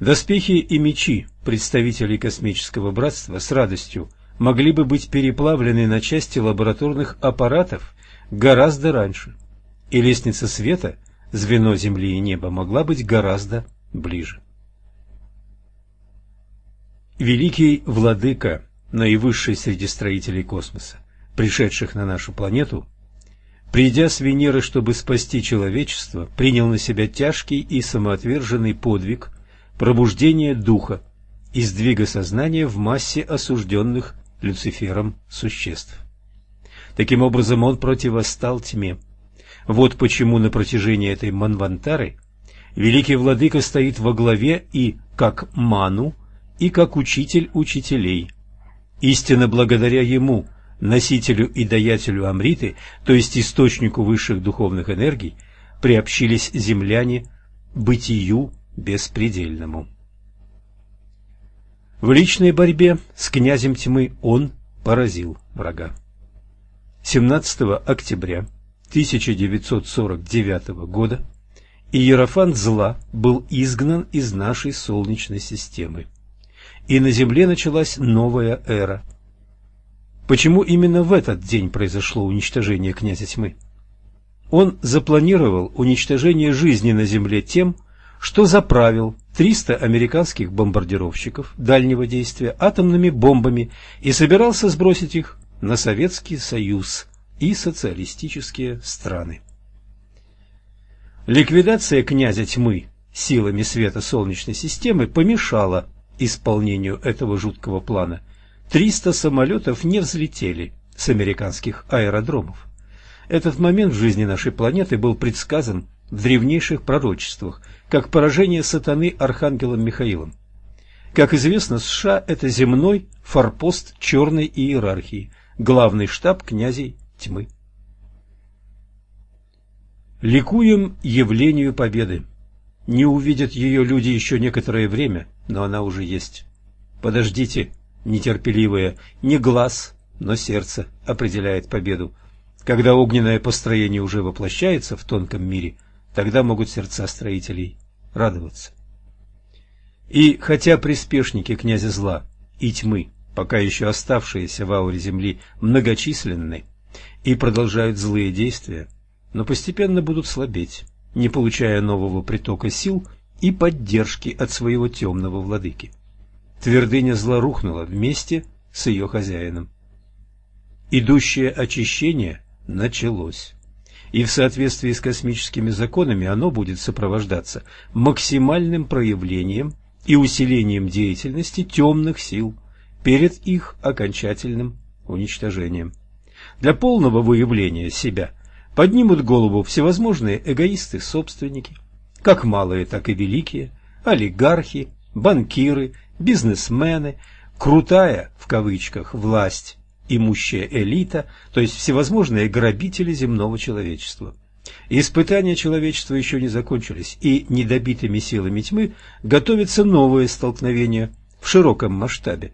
Доспехи и мечи представителей космического братства с радостью могли бы быть переплавлены на части лабораторных аппаратов гораздо раньше, и лестница света, звено Земли и неба, могла быть гораздо ближе. Великий Владыка, наивысший среди строителей космоса, пришедших на нашу планету, придя с Венеры, чтобы спасти человечество, принял на себя тяжкий и самоотверженный подвиг пробуждения духа и сдвига сознания в массе осужденных Люцифером существ. Таким образом, он противостал тьме. Вот почему на протяжении этой манвантары великий владыка стоит во главе и как ману, и как учитель учителей. Истинно благодаря ему, носителю и даятелю Амриты, то есть источнику высших духовных энергий, приобщились земляне бытию беспредельному. В личной борьбе с князем тьмы он поразил врага. 17 октября 1949 года Иерофант зла был изгнан из нашей Солнечной системы, и на Земле началась новая эра. Почему именно в этот день произошло уничтожение князя тьмы? Он запланировал уничтожение жизни на Земле тем, что заправил 300 американских бомбардировщиков дальнего действия атомными бомбами и собирался сбросить их на Советский Союз и социалистические страны. Ликвидация князя тьмы силами света Солнечной системы помешала исполнению этого жуткого плана. 300 самолетов не взлетели с американских аэродромов. Этот момент в жизни нашей планеты был предсказан в древнейших пророчествах, как поражение сатаны архангелом Михаилом. Как известно, США – это земной форпост черной иерархии, главный штаб князей тьмы. Ликуем явлению победы. Не увидят ее люди еще некоторое время, но она уже есть. Подождите, нетерпеливые, не глаз, но сердце определяет победу. Когда огненное построение уже воплощается в тонком мире, тогда могут сердца строителей радоваться. И хотя приспешники князя зла и тьмы, пока еще оставшиеся в ауре земли, многочисленны и продолжают злые действия, но постепенно будут слабеть, не получая нового притока сил и поддержки от своего темного владыки. Твердыня зла рухнула вместе с ее хозяином. Идущее очищение началось и в соответствии с космическими законами оно будет сопровождаться максимальным проявлением и усилением деятельности темных сил перед их окончательным уничтожением. Для полного выявления себя поднимут голову всевозможные эгоисты-собственники, как малые, так и великие, олигархи, банкиры, бизнесмены, крутая, в кавычках, власть, имущая элита, то есть всевозможные грабители земного человечества. Испытания человечества еще не закончились, и недобитыми силами тьмы готовится новое столкновение в широком масштабе.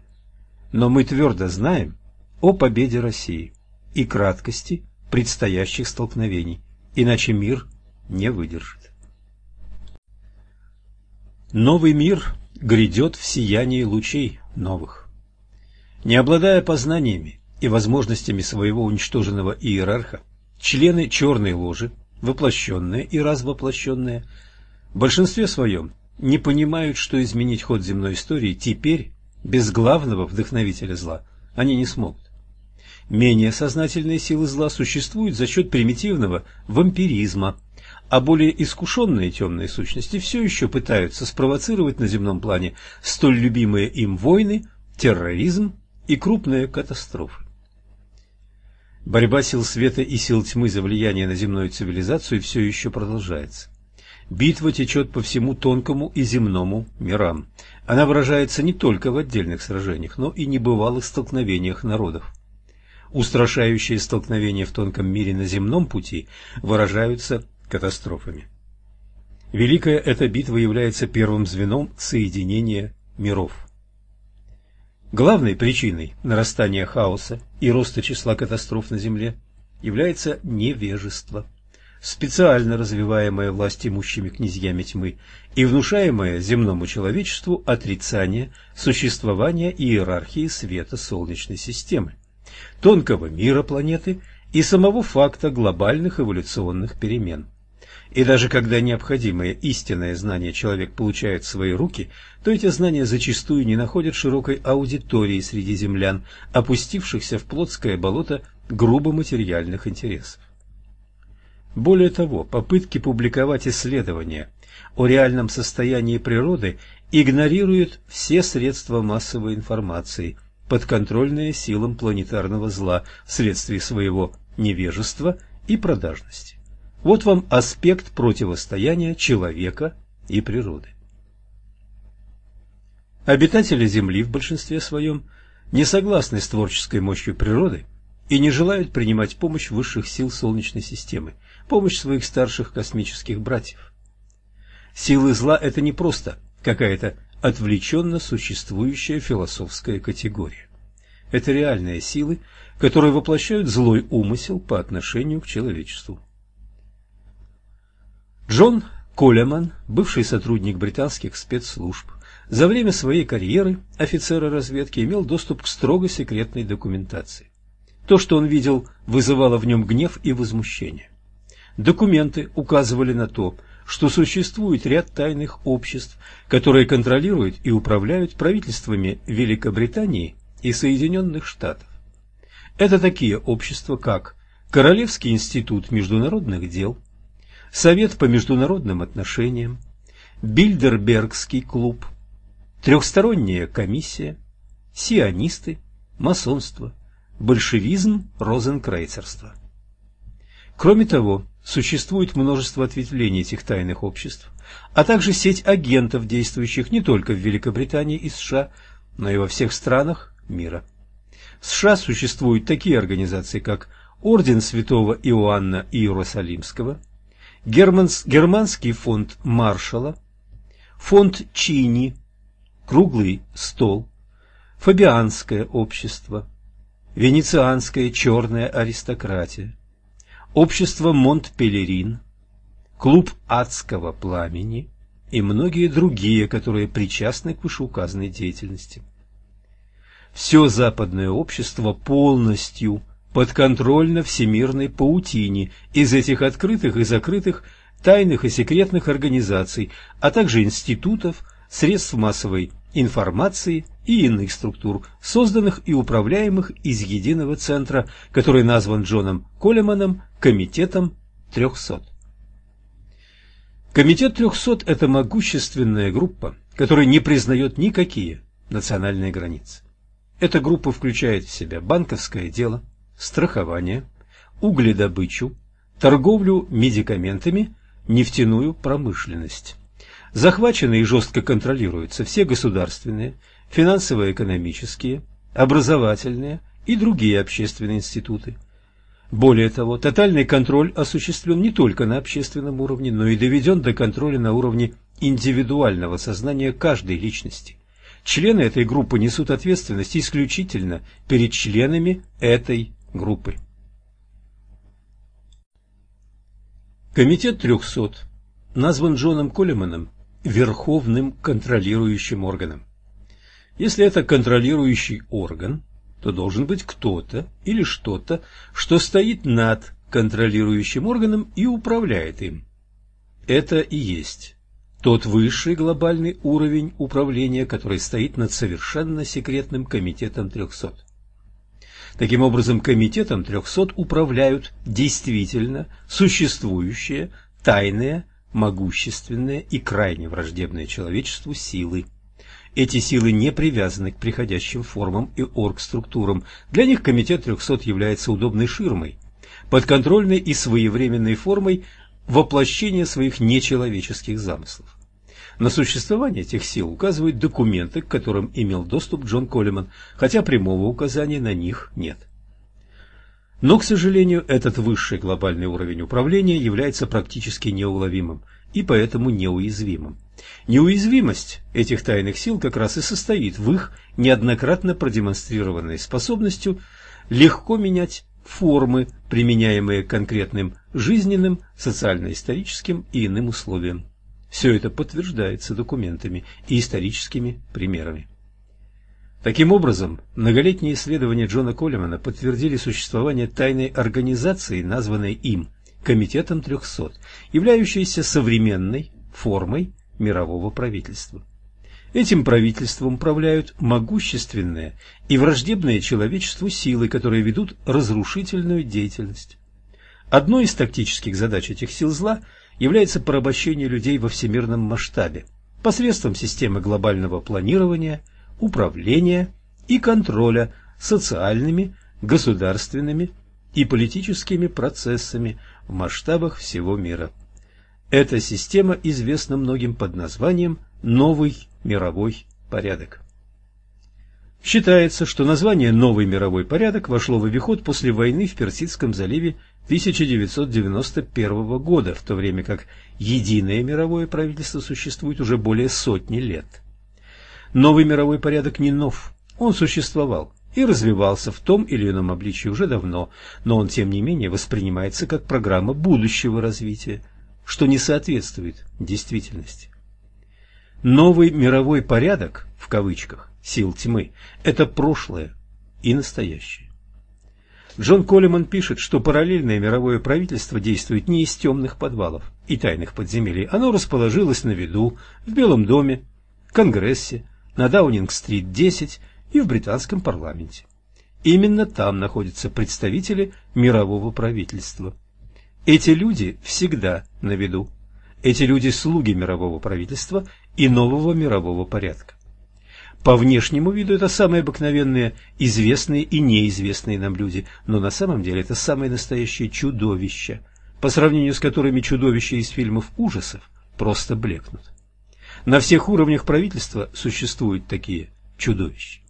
Но мы твердо знаем о победе России и краткости предстоящих столкновений, иначе мир не выдержит. Новый мир грядет в сиянии лучей новых. Не обладая познаниями и возможностями своего уничтоженного иерарха, члены черной ложи, воплощенные и развоплощенные, в большинстве своем не понимают, что изменить ход земной истории теперь, без главного вдохновителя зла, они не смогут. Менее сознательные силы зла существуют за счет примитивного вампиризма, а более искушенные темные сущности все еще пытаются спровоцировать на земном плане столь любимые им войны, терроризм и крупные катастрофы. Борьба сил света и сил тьмы за влияние на земную цивилизацию все еще продолжается. Битва течет по всему тонкому и земному мирам. Она выражается не только в отдельных сражениях, но и небывалых столкновениях народов. Устрашающие столкновения в тонком мире на земном пути выражаются катастрофами. Великая эта битва является первым звеном соединения миров. Главной причиной нарастания хаоса и роста числа катастроф на Земле является невежество. специально развиваемое власть имущими князьями тьмы и внушаемое земному человечеству отрицание существования иерархии света Солнечной системы, тонкого мира планеты и самого факта глобальных эволюционных перемен. И даже когда необходимое истинное знание человек получает в свои руки, то эти знания зачастую не находят широкой аудитории среди землян, опустившихся в плотское болото грубо материальных интересов. Более того, попытки публиковать исследования о реальном состоянии природы игнорируют все средства массовой информации, подконтрольные силам планетарного зла вследствие своего невежества и продажности. Вот вам аспект противостояния человека и природы. Обитатели Земли в большинстве своем не согласны с творческой мощью природы и не желают принимать помощь высших сил Солнечной системы, помощь своих старших космических братьев. Силы зла – это не просто какая-то отвлеченно существующая философская категория. Это реальные силы, которые воплощают злой умысел по отношению к человечеству. Джон Колеман, бывший сотрудник британских спецслужб, за время своей карьеры офицера разведки имел доступ к строго секретной документации. То, что он видел, вызывало в нем гнев и возмущение. Документы указывали на то, что существует ряд тайных обществ, которые контролируют и управляют правительствами Великобритании и Соединенных Штатов. Это такие общества, как Королевский институт международных дел, Совет по международным отношениям, Бильдербергский клуб, Трехсторонняя комиссия, сионисты, масонство, большевизм, розенкрейцерство. Кроме того, существует множество ответвлений этих тайных обществ, а также сеть агентов, действующих не только в Великобритании и США, но и во всех странах мира. В США существуют такие организации, как Орден Святого Иоанна Иерусалимского – Германс, Германский фонд Маршала, фонд Чини, Круглый стол, Фабианское общество, Венецианская черная аристократия, Общество Монт-Пелерин, Клуб адского пламени и многие другие, которые причастны к вышеуказанной деятельности. Все западное общество полностью – подконтрольно всемирной паутине из этих открытых и закрытых тайных и секретных организаций, а также институтов, средств массовой информации и иных структур, созданных и управляемых из единого центра, который назван Джоном Колеманом Комитетом 300. Комитет 300 – это могущественная группа, которая не признает никакие национальные границы. Эта группа включает в себя банковское дело, страхование, угледобычу, торговлю медикаментами, нефтяную промышленность. Захвачены и жестко контролируются все государственные, финансово-экономические, образовательные и другие общественные институты. Более того, тотальный контроль осуществлен не только на общественном уровне, но и доведен до контроля на уровне индивидуального сознания каждой личности. Члены этой группы несут ответственность исключительно перед членами этой группы. Комитет 300 назван Джоном Колеманом Верховным контролирующим органом. Если это контролирующий орган, то должен быть кто-то или что-то, что стоит над контролирующим органом и управляет им. Это и есть тот высший глобальный уровень управления, который стоит над совершенно секретным комитетом 300. Таким образом, комитетом 300 управляют действительно существующие, тайные, могущественные и крайне враждебные человечеству силы. Эти силы не привязаны к приходящим формам и оргструктурам. Для них комитет 300 является удобной ширмой, подконтрольной и своевременной формой воплощения своих нечеловеческих замыслов. На существование этих сил указывают документы, к которым имел доступ Джон Коллиман, хотя прямого указания на них нет. Но, к сожалению, этот высший глобальный уровень управления является практически неуловимым и поэтому неуязвимым. Неуязвимость этих тайных сил как раз и состоит в их неоднократно продемонстрированной способностью легко менять формы, применяемые конкретным жизненным, социально-историческим и иным условиям. Все это подтверждается документами и историческими примерами. Таким образом, многолетние исследования Джона Коллимана подтвердили существование тайной организации, названной им Комитетом 300, являющейся современной формой мирового правительства. Этим правительством управляют могущественные и враждебные человечеству силы, которые ведут разрушительную деятельность. Одной из тактических задач этих сил зла является порабощение людей во всемирном масштабе посредством системы глобального планирования, управления и контроля социальными, государственными и политическими процессами в масштабах всего мира. Эта система известна многим под названием «Новый мировой порядок». Считается, что название «Новый мировой порядок» вошло в обиход после войны в Персидском заливе 1991 года, в то время как единое мировое правительство существует уже более сотни лет. Новый мировой порядок не нов, он существовал и развивался в том или ином обличии уже давно, но он, тем не менее, воспринимается как программа будущего развития, что не соответствует действительности. Новый мировой порядок, в кавычках, сил тьмы, это прошлое и настоящее. Джон Коллиман пишет, что параллельное мировое правительство действует не из темных подвалов и тайных подземелий. Оно расположилось на виду в Белом доме, Конгрессе, на Даунинг-стрит 10 и в британском парламенте. Именно там находятся представители мирового правительства. Эти люди всегда на виду. Эти люди – слуги мирового правительства и нового мирового порядка. По внешнему виду это самые обыкновенные, известные и неизвестные нам люди, но на самом деле это самые настоящие чудовища, по сравнению с которыми чудовища из фильмов ужасов просто блекнут. На всех уровнях правительства существуют такие чудовища.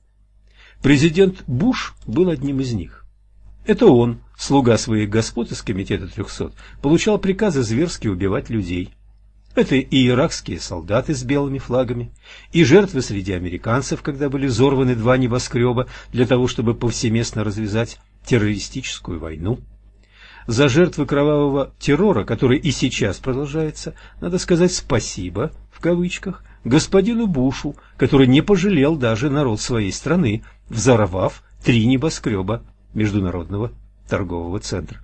Президент Буш был одним из них. Это он, слуга своих господ из Комитета 300, получал приказы зверски убивать людей. Это и иракские солдаты с белыми флагами, и жертвы среди американцев, когда были взорваны два небоскреба для того, чтобы повсеместно развязать террористическую войну. За жертвы кровавого террора, который и сейчас продолжается, надо сказать спасибо, в кавычках, господину Бушу, который не пожалел даже народ своей страны, взорвав три небоскреба Международного торгового центра.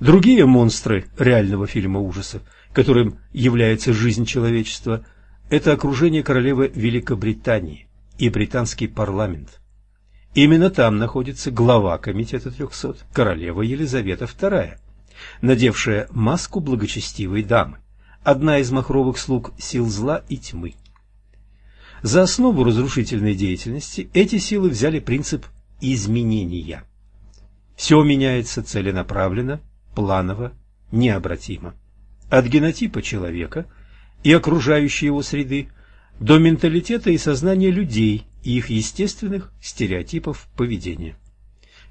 Другие монстры реального фильма ужасов, которым является жизнь человечества, это окружение королевы Великобритании и британский парламент. Именно там находится глава комитета 300, королева Елизавета II, надевшая маску благочестивой дамы, одна из махровых слуг сил зла и тьмы. За основу разрушительной деятельности эти силы взяли принцип изменения. Все меняется целенаправленно, планово, необратимо. От генотипа человека и окружающей его среды до менталитета и сознания людей и их естественных стереотипов поведения.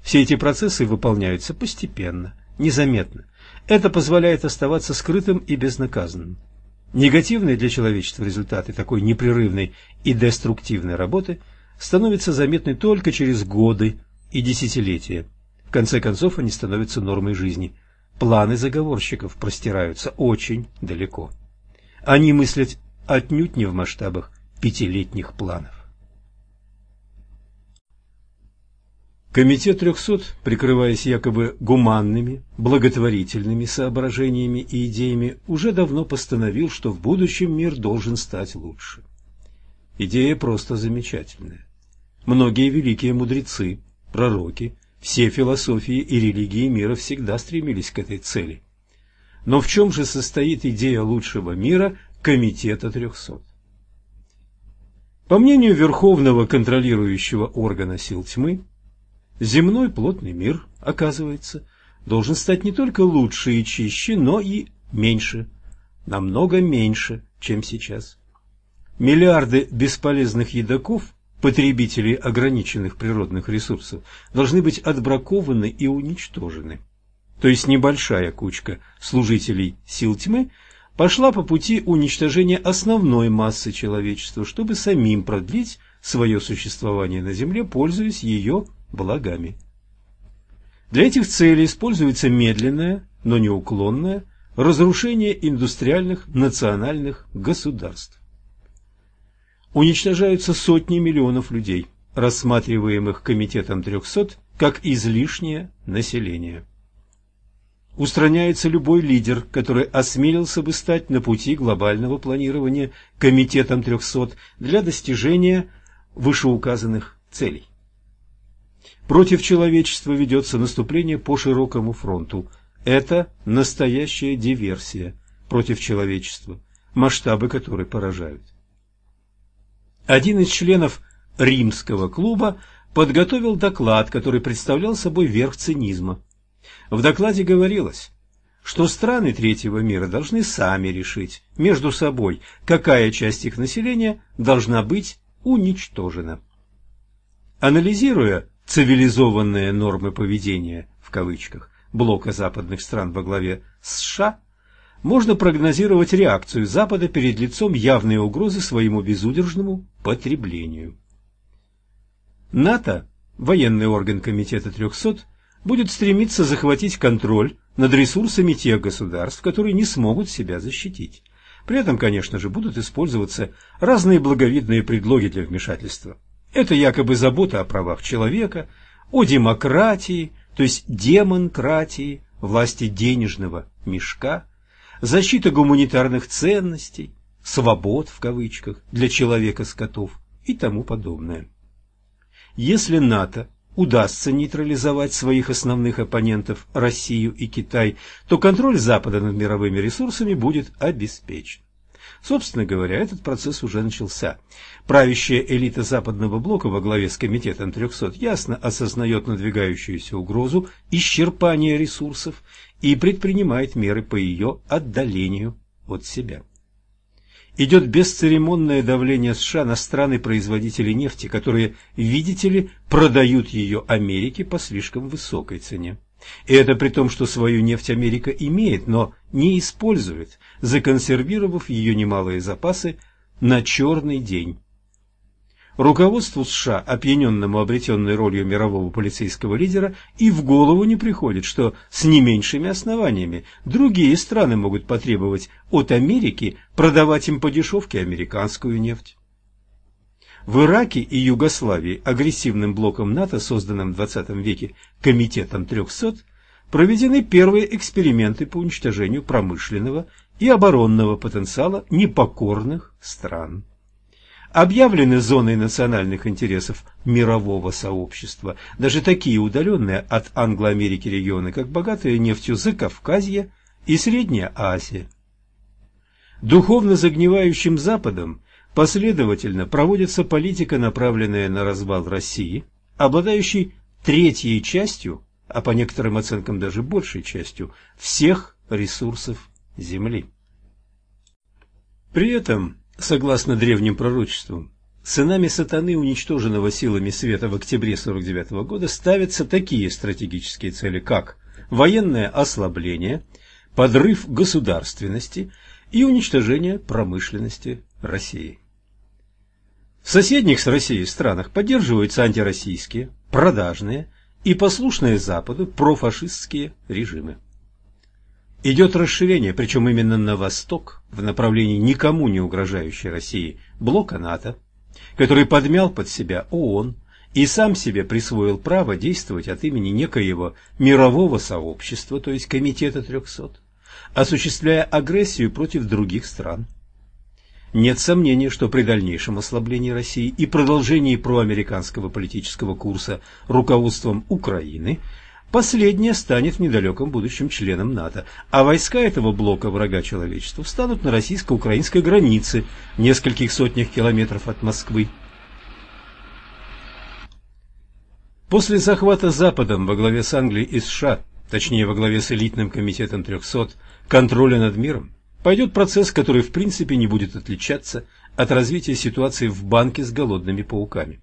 Все эти процессы выполняются постепенно, незаметно. Это позволяет оставаться скрытым и безнаказанным. Негативные для человечества результаты такой непрерывной и деструктивной работы становятся заметны только через годы и десятилетия. В конце концов, они становятся нормой жизни. Планы заговорщиков простираются очень далеко. Они мыслят отнюдь не в масштабах пятилетних планов. Комитет 300, прикрываясь якобы гуманными, благотворительными соображениями и идеями, уже давно постановил, что в будущем мир должен стать лучше. Идея просто замечательная. Многие великие мудрецы, пророки, все философии и религии мира всегда стремились к этой цели. Но в чем же состоит идея лучшего мира Комитета 300? По мнению Верховного контролирующего органа сил тьмы, Земной плотный мир, оказывается, должен стать не только лучше и чище, но и меньше, намного меньше, чем сейчас. Миллиарды бесполезных едоков, потребителей ограниченных природных ресурсов, должны быть отбракованы и уничтожены. То есть небольшая кучка служителей сил тьмы пошла по пути уничтожения основной массы человечества, чтобы самим продлить свое существование на Земле, пользуясь ее благами. Для этих целей используется медленное, но неуклонное разрушение индустриальных национальных государств. Уничтожаются сотни миллионов людей, рассматриваемых Комитетом 300 как излишнее население. Устраняется любой лидер, который осмелился бы стать на пути глобального планирования Комитетом 300 для достижения вышеуказанных целей. Против человечества ведется наступление по широкому фронту. Это настоящая диверсия против человечества, масштабы которой поражают. Один из членов римского клуба подготовил доклад, который представлял собой верх цинизма. В докладе говорилось, что страны третьего мира должны сами решить между собой, какая часть их населения должна быть уничтожена. Анализируя цивилизованные нормы поведения, в кавычках, блока западных стран во главе с США, можно прогнозировать реакцию Запада перед лицом явной угрозы своему безудержному потреблению. НАТО, военный орган Комитета 300, будет стремиться захватить контроль над ресурсами тех государств, которые не смогут себя защитить. При этом, конечно же, будут использоваться разные благовидные предлоги для вмешательства – это якобы забота о правах человека, о демократии, то есть демонкратии, власти денежного мешка, защита гуманитарных ценностей, свобод в кавычках для человека-скотов и тому подобное. Если НАТО удастся нейтрализовать своих основных оппонентов Россию и Китай, то контроль Запада над мировыми ресурсами будет обеспечен. Собственно говоря, этот процесс уже начался. Правящая элита Западного блока во главе с Комитетом 300 ясно осознает надвигающуюся угрозу исчерпания ресурсов и предпринимает меры по ее отдалению от себя. Идет бесцеремонное давление США на страны-производители нефти, которые, видите ли, продают ее Америке по слишком высокой цене. И это при том, что свою нефть Америка имеет, но не использует, законсервировав ее немалые запасы на черный день. Руководству США, опьяненному обретенной ролью мирового полицейского лидера, и в голову не приходит, что с не меньшими основаниями другие страны могут потребовать от Америки продавать им по дешевке американскую нефть. В Ираке и Югославии агрессивным блоком НАТО, созданным в 20 веке Комитетом 300, проведены первые эксперименты по уничтожению промышленного и оборонного потенциала непокорных стран. Объявлены зоной национальных интересов мирового сообщества, даже такие удаленные от Англо-Америки регионы, как богатые нефтью Закавказье и Средняя Азия. Духовно загнивающим Западом Последовательно проводится политика, направленная на развал России, обладающей третьей частью, а по некоторым оценкам даже большей частью, всех ресурсов Земли. При этом, согласно древним пророчествам, сынами сатаны, уничтоженного силами света в октябре 49 года, ставятся такие стратегические цели, как военное ослабление, подрыв государственности и уничтожение промышленности России. В соседних с Россией странах поддерживаются антироссийские, продажные и послушные Западу профашистские режимы. Идет расширение, причем именно на восток, в направлении никому не угрожающей России, блока НАТО, который подмял под себя ООН и сам себе присвоил право действовать от имени некоего мирового сообщества, то есть Комитета 300, осуществляя агрессию против других стран. Нет сомнения, что при дальнейшем ослаблении России и продолжении проамериканского политического курса руководством Украины, последняя станет в недалеком будущем членом НАТО, а войска этого блока врага человечества встанут на российско-украинской границе в нескольких сотнях километров от Москвы. После захвата Западом во главе с Англией и США, точнее во главе с элитным комитетом 300, контроля над миром, пойдет процесс, который в принципе не будет отличаться от развития ситуации в банке с голодными пауками.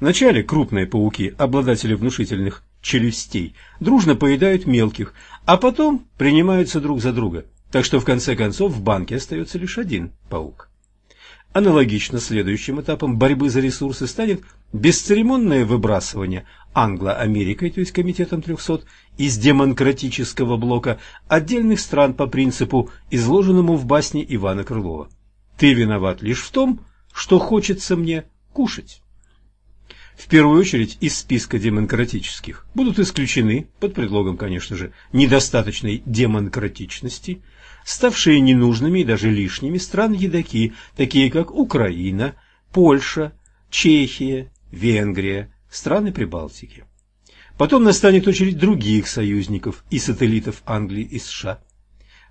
Вначале крупные пауки, обладатели внушительных челюстей, дружно поедают мелких, а потом принимаются друг за друга, так что в конце концов в банке остается лишь один паук. Аналогично следующим этапом борьбы за ресурсы станет бесцеремонное выбрасывание Англо-Америкой, то есть Комитетом 300, из демократического блока отдельных стран по принципу, изложенному в басне Ивана Крылова. Ты виноват лишь в том, что хочется мне кушать. В первую очередь из списка демократических будут исключены, под предлогом, конечно же, недостаточной демократичности, ставшие ненужными и даже лишними страны-едоки, такие как Украина, Польша, Чехия, Венгрия, страны Прибалтики. Потом настанет очередь других союзников и сателлитов Англии и США.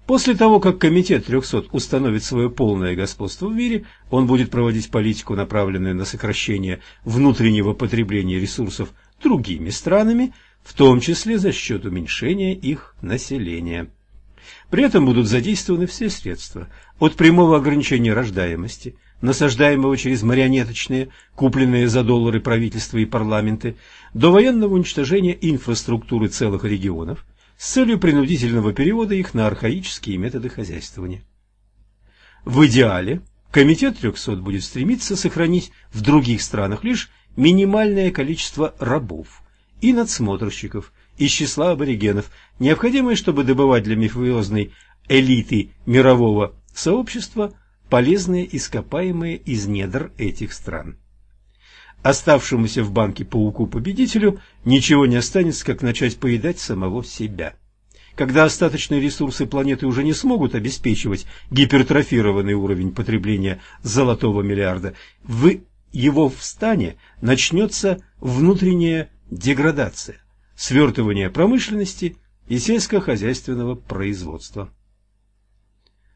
После того, как Комитет 300 установит свое полное господство в мире, он будет проводить политику, направленную на сокращение внутреннего потребления ресурсов другими странами, в том числе за счет уменьшения их населения. При этом будут задействованы все средства, от прямого ограничения рождаемости, насаждаемого через марионеточные, купленные за доллары правительства и парламенты, до военного уничтожения инфраструктуры целых регионов с целью принудительного перевода их на архаические методы хозяйствования. В идеале Комитет 300 будет стремиться сохранить в других странах лишь минимальное количество рабов и надсмотрщиков из числа аборигенов, необходимые, чтобы добывать для мифиозной элиты мирового сообщества полезные ископаемые из недр этих стран. Оставшемуся в банке пауку-победителю ничего не останется, как начать поедать самого себя. Когда остаточные ресурсы планеты уже не смогут обеспечивать гипертрофированный уровень потребления золотого миллиарда, в его встане начнется внутренняя деградация, свертывание промышленности и сельскохозяйственного производства.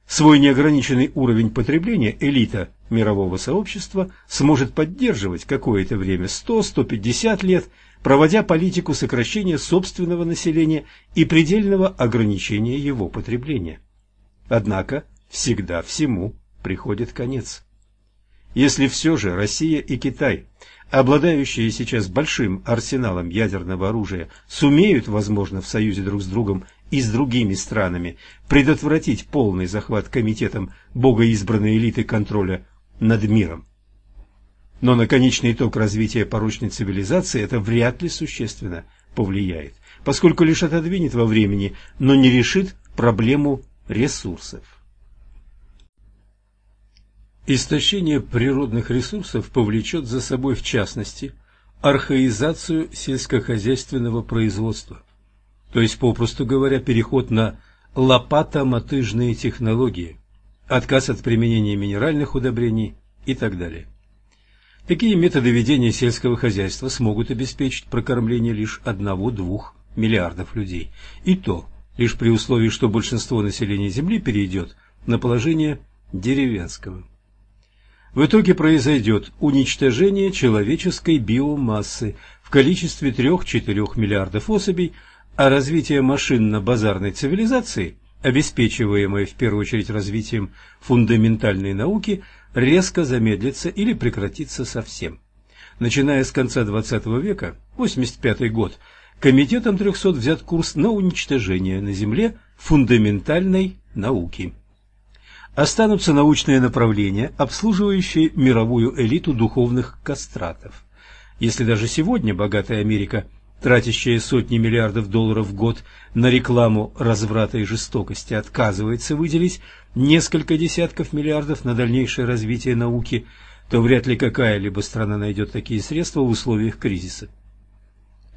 Свой неограниченный уровень потребления элита мирового сообщества сможет поддерживать какое-то время 100-150 лет, проводя политику сокращения собственного населения и предельного ограничения его потребления. Однако всегда всему приходит конец. Если все же Россия и Китай, обладающие сейчас большим арсеналом ядерного оружия, сумеют, возможно, в союзе друг с другом и с другими странами предотвратить полный захват комитетом богоизбранной элиты контроля над миром. Но на конечный итог развития порочной цивилизации это вряд ли существенно повлияет, поскольку лишь отодвинет во времени, но не решит проблему ресурсов. Истощение природных ресурсов повлечет за собой, в частности, архаизацию сельскохозяйственного производства то есть, попросту говоря, переход на лопатомотыжные технологии, отказ от применения минеральных удобрений и так далее. Такие методы ведения сельского хозяйства смогут обеспечить прокормление лишь одного-двух миллиардов людей, и то лишь при условии, что большинство населения Земли перейдет на положение деревенского. В итоге произойдет уничтожение человеческой биомассы в количестве 3-4 миллиардов особей, а развитие машинно-базарной цивилизации, обеспечиваемое в первую очередь развитием фундаментальной науки, резко замедлится или прекратится совсем. Начиная с конца XX века, 85 год, Комитетом 300 взят курс на уничтожение на Земле фундаментальной науки. Останутся научные направления, обслуживающие мировую элиту духовных кастратов. Если даже сегодня богатая Америка – тратящая сотни миллиардов долларов в год на рекламу разврата и жестокости, отказывается выделить несколько десятков миллиардов на дальнейшее развитие науки, то вряд ли какая-либо страна найдет такие средства в условиях кризиса.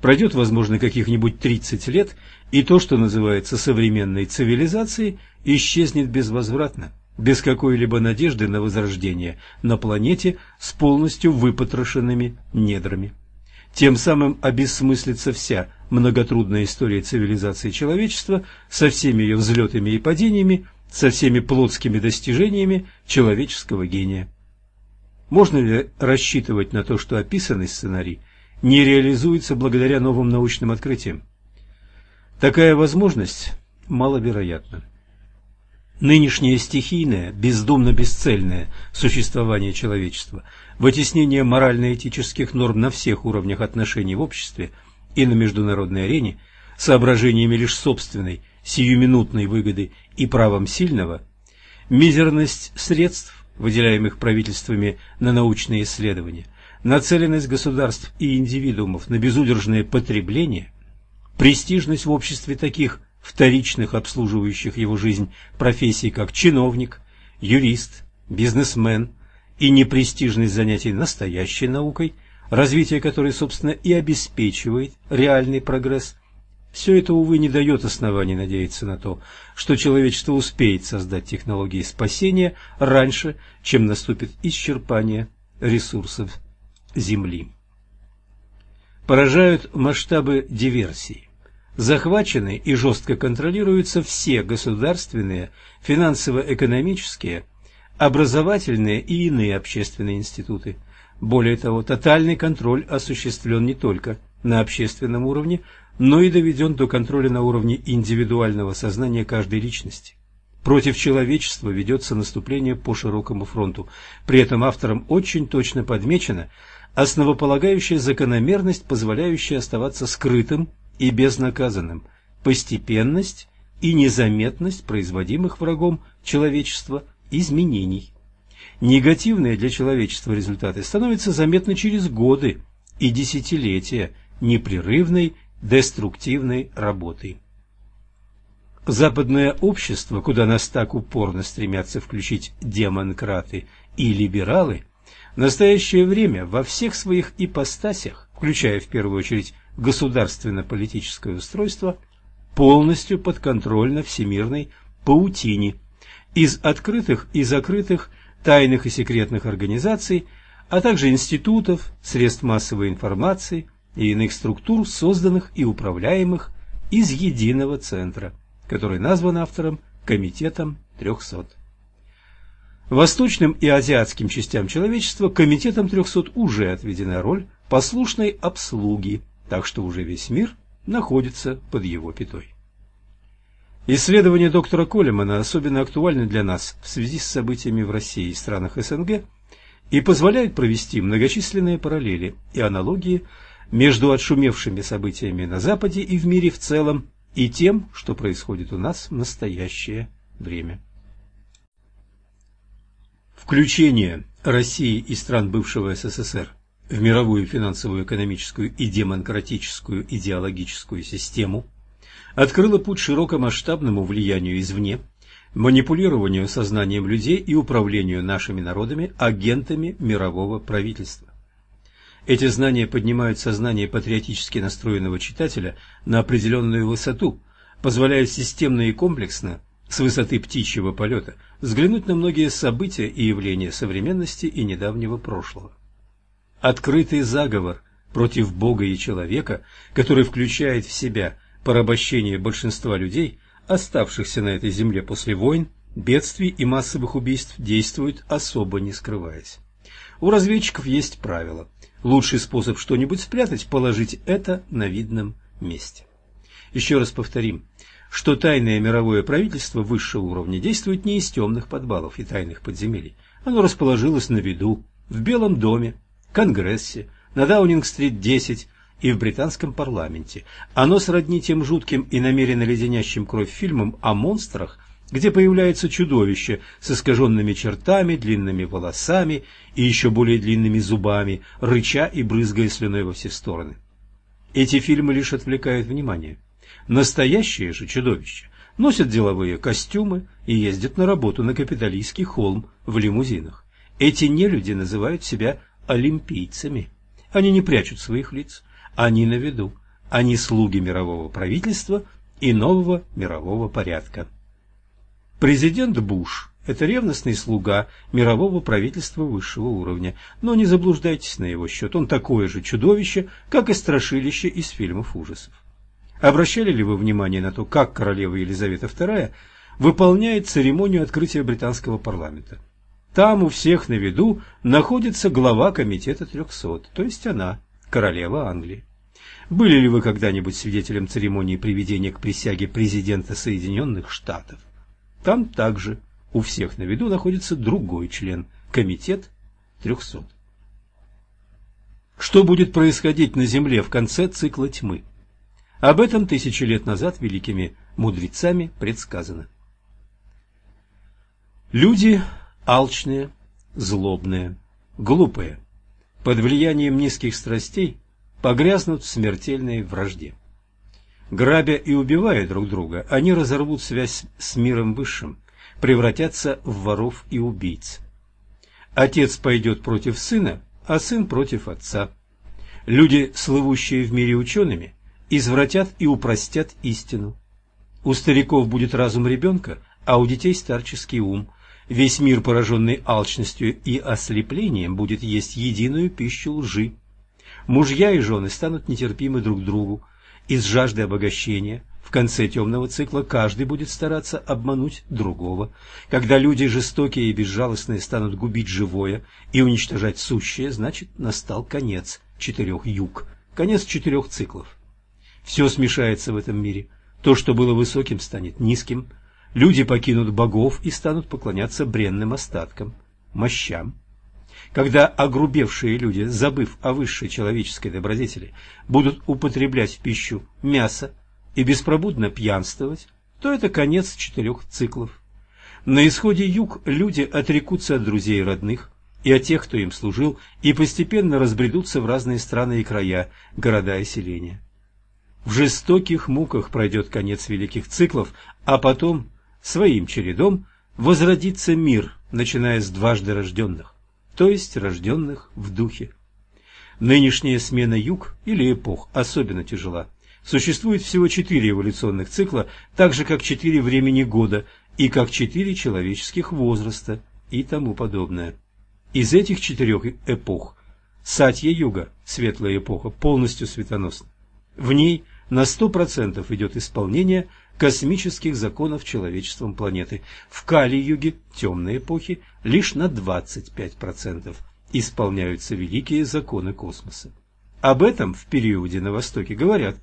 Пройдет, возможно, каких-нибудь 30 лет, и то, что называется современной цивилизацией, исчезнет безвозвратно, без какой-либо надежды на возрождение на планете с полностью выпотрошенными недрами. Тем самым обессмыслится вся многотрудная история цивилизации человечества со всеми ее взлетами и падениями, со всеми плотскими достижениями человеческого гения. Можно ли рассчитывать на то, что описанный сценарий не реализуется благодаря новым научным открытиям? Такая возможность маловероятна. Нынешнее стихийное, бездумно-бесцельное существование человечества – вытеснение морально-этических норм на всех уровнях отношений в обществе и на международной арене соображениями лишь собственной, сиюминутной выгоды и правом сильного, мизерность средств, выделяемых правительствами на научные исследования, нацеленность государств и индивидуумов на безудержное потребление, престижность в обществе таких вторичных обслуживающих его жизнь профессий, как чиновник, юрист, бизнесмен и непрестижность занятий настоящей наукой, развитие которой, собственно, и обеспечивает реальный прогресс, все это, увы, не дает оснований надеяться на то, что человечество успеет создать технологии спасения раньше, чем наступит исчерпание ресурсов Земли. Поражают масштабы диверсии. Захвачены и жестко контролируются все государственные, финансово-экономические, образовательные и иные общественные институты. Более того, тотальный контроль осуществлен не только на общественном уровне, но и доведен до контроля на уровне индивидуального сознания каждой личности. Против человечества ведется наступление по широкому фронту. При этом автором очень точно подмечена основополагающая закономерность, позволяющая оставаться скрытым и безнаказанным, постепенность и незаметность производимых врагом человечества изменений. Негативные для человечества результаты становятся заметны через годы и десятилетия непрерывной деструктивной работой. Западное общество, куда нас так упорно стремятся включить демократы и либералы, в настоящее время во всех своих ипостасях, включая в первую очередь государственно-политическое устройство, полностью подконтрольно всемирной паутине из открытых и закрытых тайных и секретных организаций, а также институтов, средств массовой информации – и иных структур, созданных и управляемых из единого центра, который назван автором Комитетом 300. Восточным и азиатским частям человечества Комитетом 300 уже отведена роль послушной обслуги, так что уже весь мир находится под его пятой. Исследования доктора Колемана особенно актуальны для нас в связи с событиями в России и странах СНГ и позволяют провести многочисленные параллели и аналогии между отшумевшими событиями на Западе и в мире в целом и тем, что происходит у нас в настоящее время. Включение России и стран бывшего СССР в мировую финансовую, экономическую и демократическую идеологическую систему открыло путь широкомасштабному влиянию извне, манипулированию сознанием людей и управлению нашими народами агентами мирового правительства. Эти знания поднимают сознание патриотически настроенного читателя на определенную высоту, позволяя системно и комплексно, с высоты птичьего полета, взглянуть на многие события и явления современности и недавнего прошлого. Открытый заговор против Бога и человека, который включает в себя порабощение большинства людей, оставшихся на этой земле после войн, бедствий и массовых убийств, действует особо не скрываясь. У разведчиков есть правило – Лучший способ что-нибудь спрятать – положить это на видном месте. Еще раз повторим, что тайное мировое правительство высшего уровня действует не из темных подвалов и тайных подземелий. Оно расположилось на виду, в Белом доме, Конгрессе, на Даунинг-стрит 10 и в британском парламенте. Оно сродни тем жутким и намеренно леденящим кровь фильмам о монстрах – где появляется чудовище с искаженными чертами, длинными волосами и еще более длинными зубами, рыча и брызгая слюной во все стороны. Эти фильмы лишь отвлекают внимание. Настоящие же чудовища носят деловые костюмы и ездят на работу на капиталистский холм в лимузинах. Эти нелюди называют себя олимпийцами. Они не прячут своих лиц, они на виду, они слуги мирового правительства и нового мирового порядка. Президент Буш – это ревностный слуга мирового правительства высшего уровня, но не заблуждайтесь на его счет, он такое же чудовище, как и страшилище из фильмов ужасов. Обращали ли вы внимание на то, как королева Елизавета II выполняет церемонию открытия британского парламента? Там у всех на виду находится глава комитета 300, то есть она, королева Англии. Были ли вы когда-нибудь свидетелем церемонии приведения к присяге президента Соединенных Штатов? Там также у всех на виду находится другой член – комитет 300. Что будет происходить на Земле в конце цикла тьмы? Об этом тысячи лет назад великими мудрецами предсказано. Люди алчные, злобные, глупые, под влиянием низких страстей погрязнут в смертельной вражде. Грабя и убивая друг друга, они разорвут связь с миром высшим, превратятся в воров и убийц. Отец пойдет против сына, а сын против отца. Люди, слывущие в мире учеными, извратят и упростят истину. У стариков будет разум ребенка, а у детей старческий ум. Весь мир, пораженный алчностью и ослеплением, будет есть единую пищу лжи. Мужья и жены станут нетерпимы друг другу. Из жажды обогащения в конце темного цикла каждый будет стараться обмануть другого. Когда люди жестокие и безжалостные станут губить живое и уничтожать сущее, значит настал конец четырех юг, конец четырех циклов. Все смешается в этом мире. То, что было высоким, станет низким. Люди покинут богов и станут поклоняться бренным остаткам, мощам. Когда огрубевшие люди, забыв о высшей человеческой добродетели, будут употреблять в пищу мясо и беспробудно пьянствовать, то это конец четырех циклов. На исходе юг люди отрекутся от друзей и родных, и от тех, кто им служил, и постепенно разбредутся в разные страны и края, города и селения. В жестоких муках пройдет конец великих циклов, а потом, своим чередом, возродится мир, начиная с дважды рожденных, то есть рожденных в духе. Нынешняя смена юг или эпох особенно тяжела. Существует всего четыре эволюционных цикла, так же как четыре времени года и как четыре человеческих возраста и тому подобное. Из этих четырех эпох Сатья-юга, светлая эпоха, полностью светоносна. В ней на 100% идет исполнение космических законов человечеством планеты. В Кали-юге, темной эпохи, лишь на 25% исполняются великие законы космоса. Об этом в периоде на Востоке говорят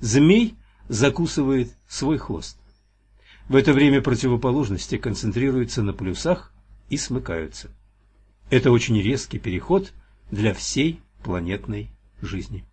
«змей закусывает свой хвост». В это время противоположности концентрируются на плюсах и смыкаются. Это очень резкий переход для всей планетной жизни.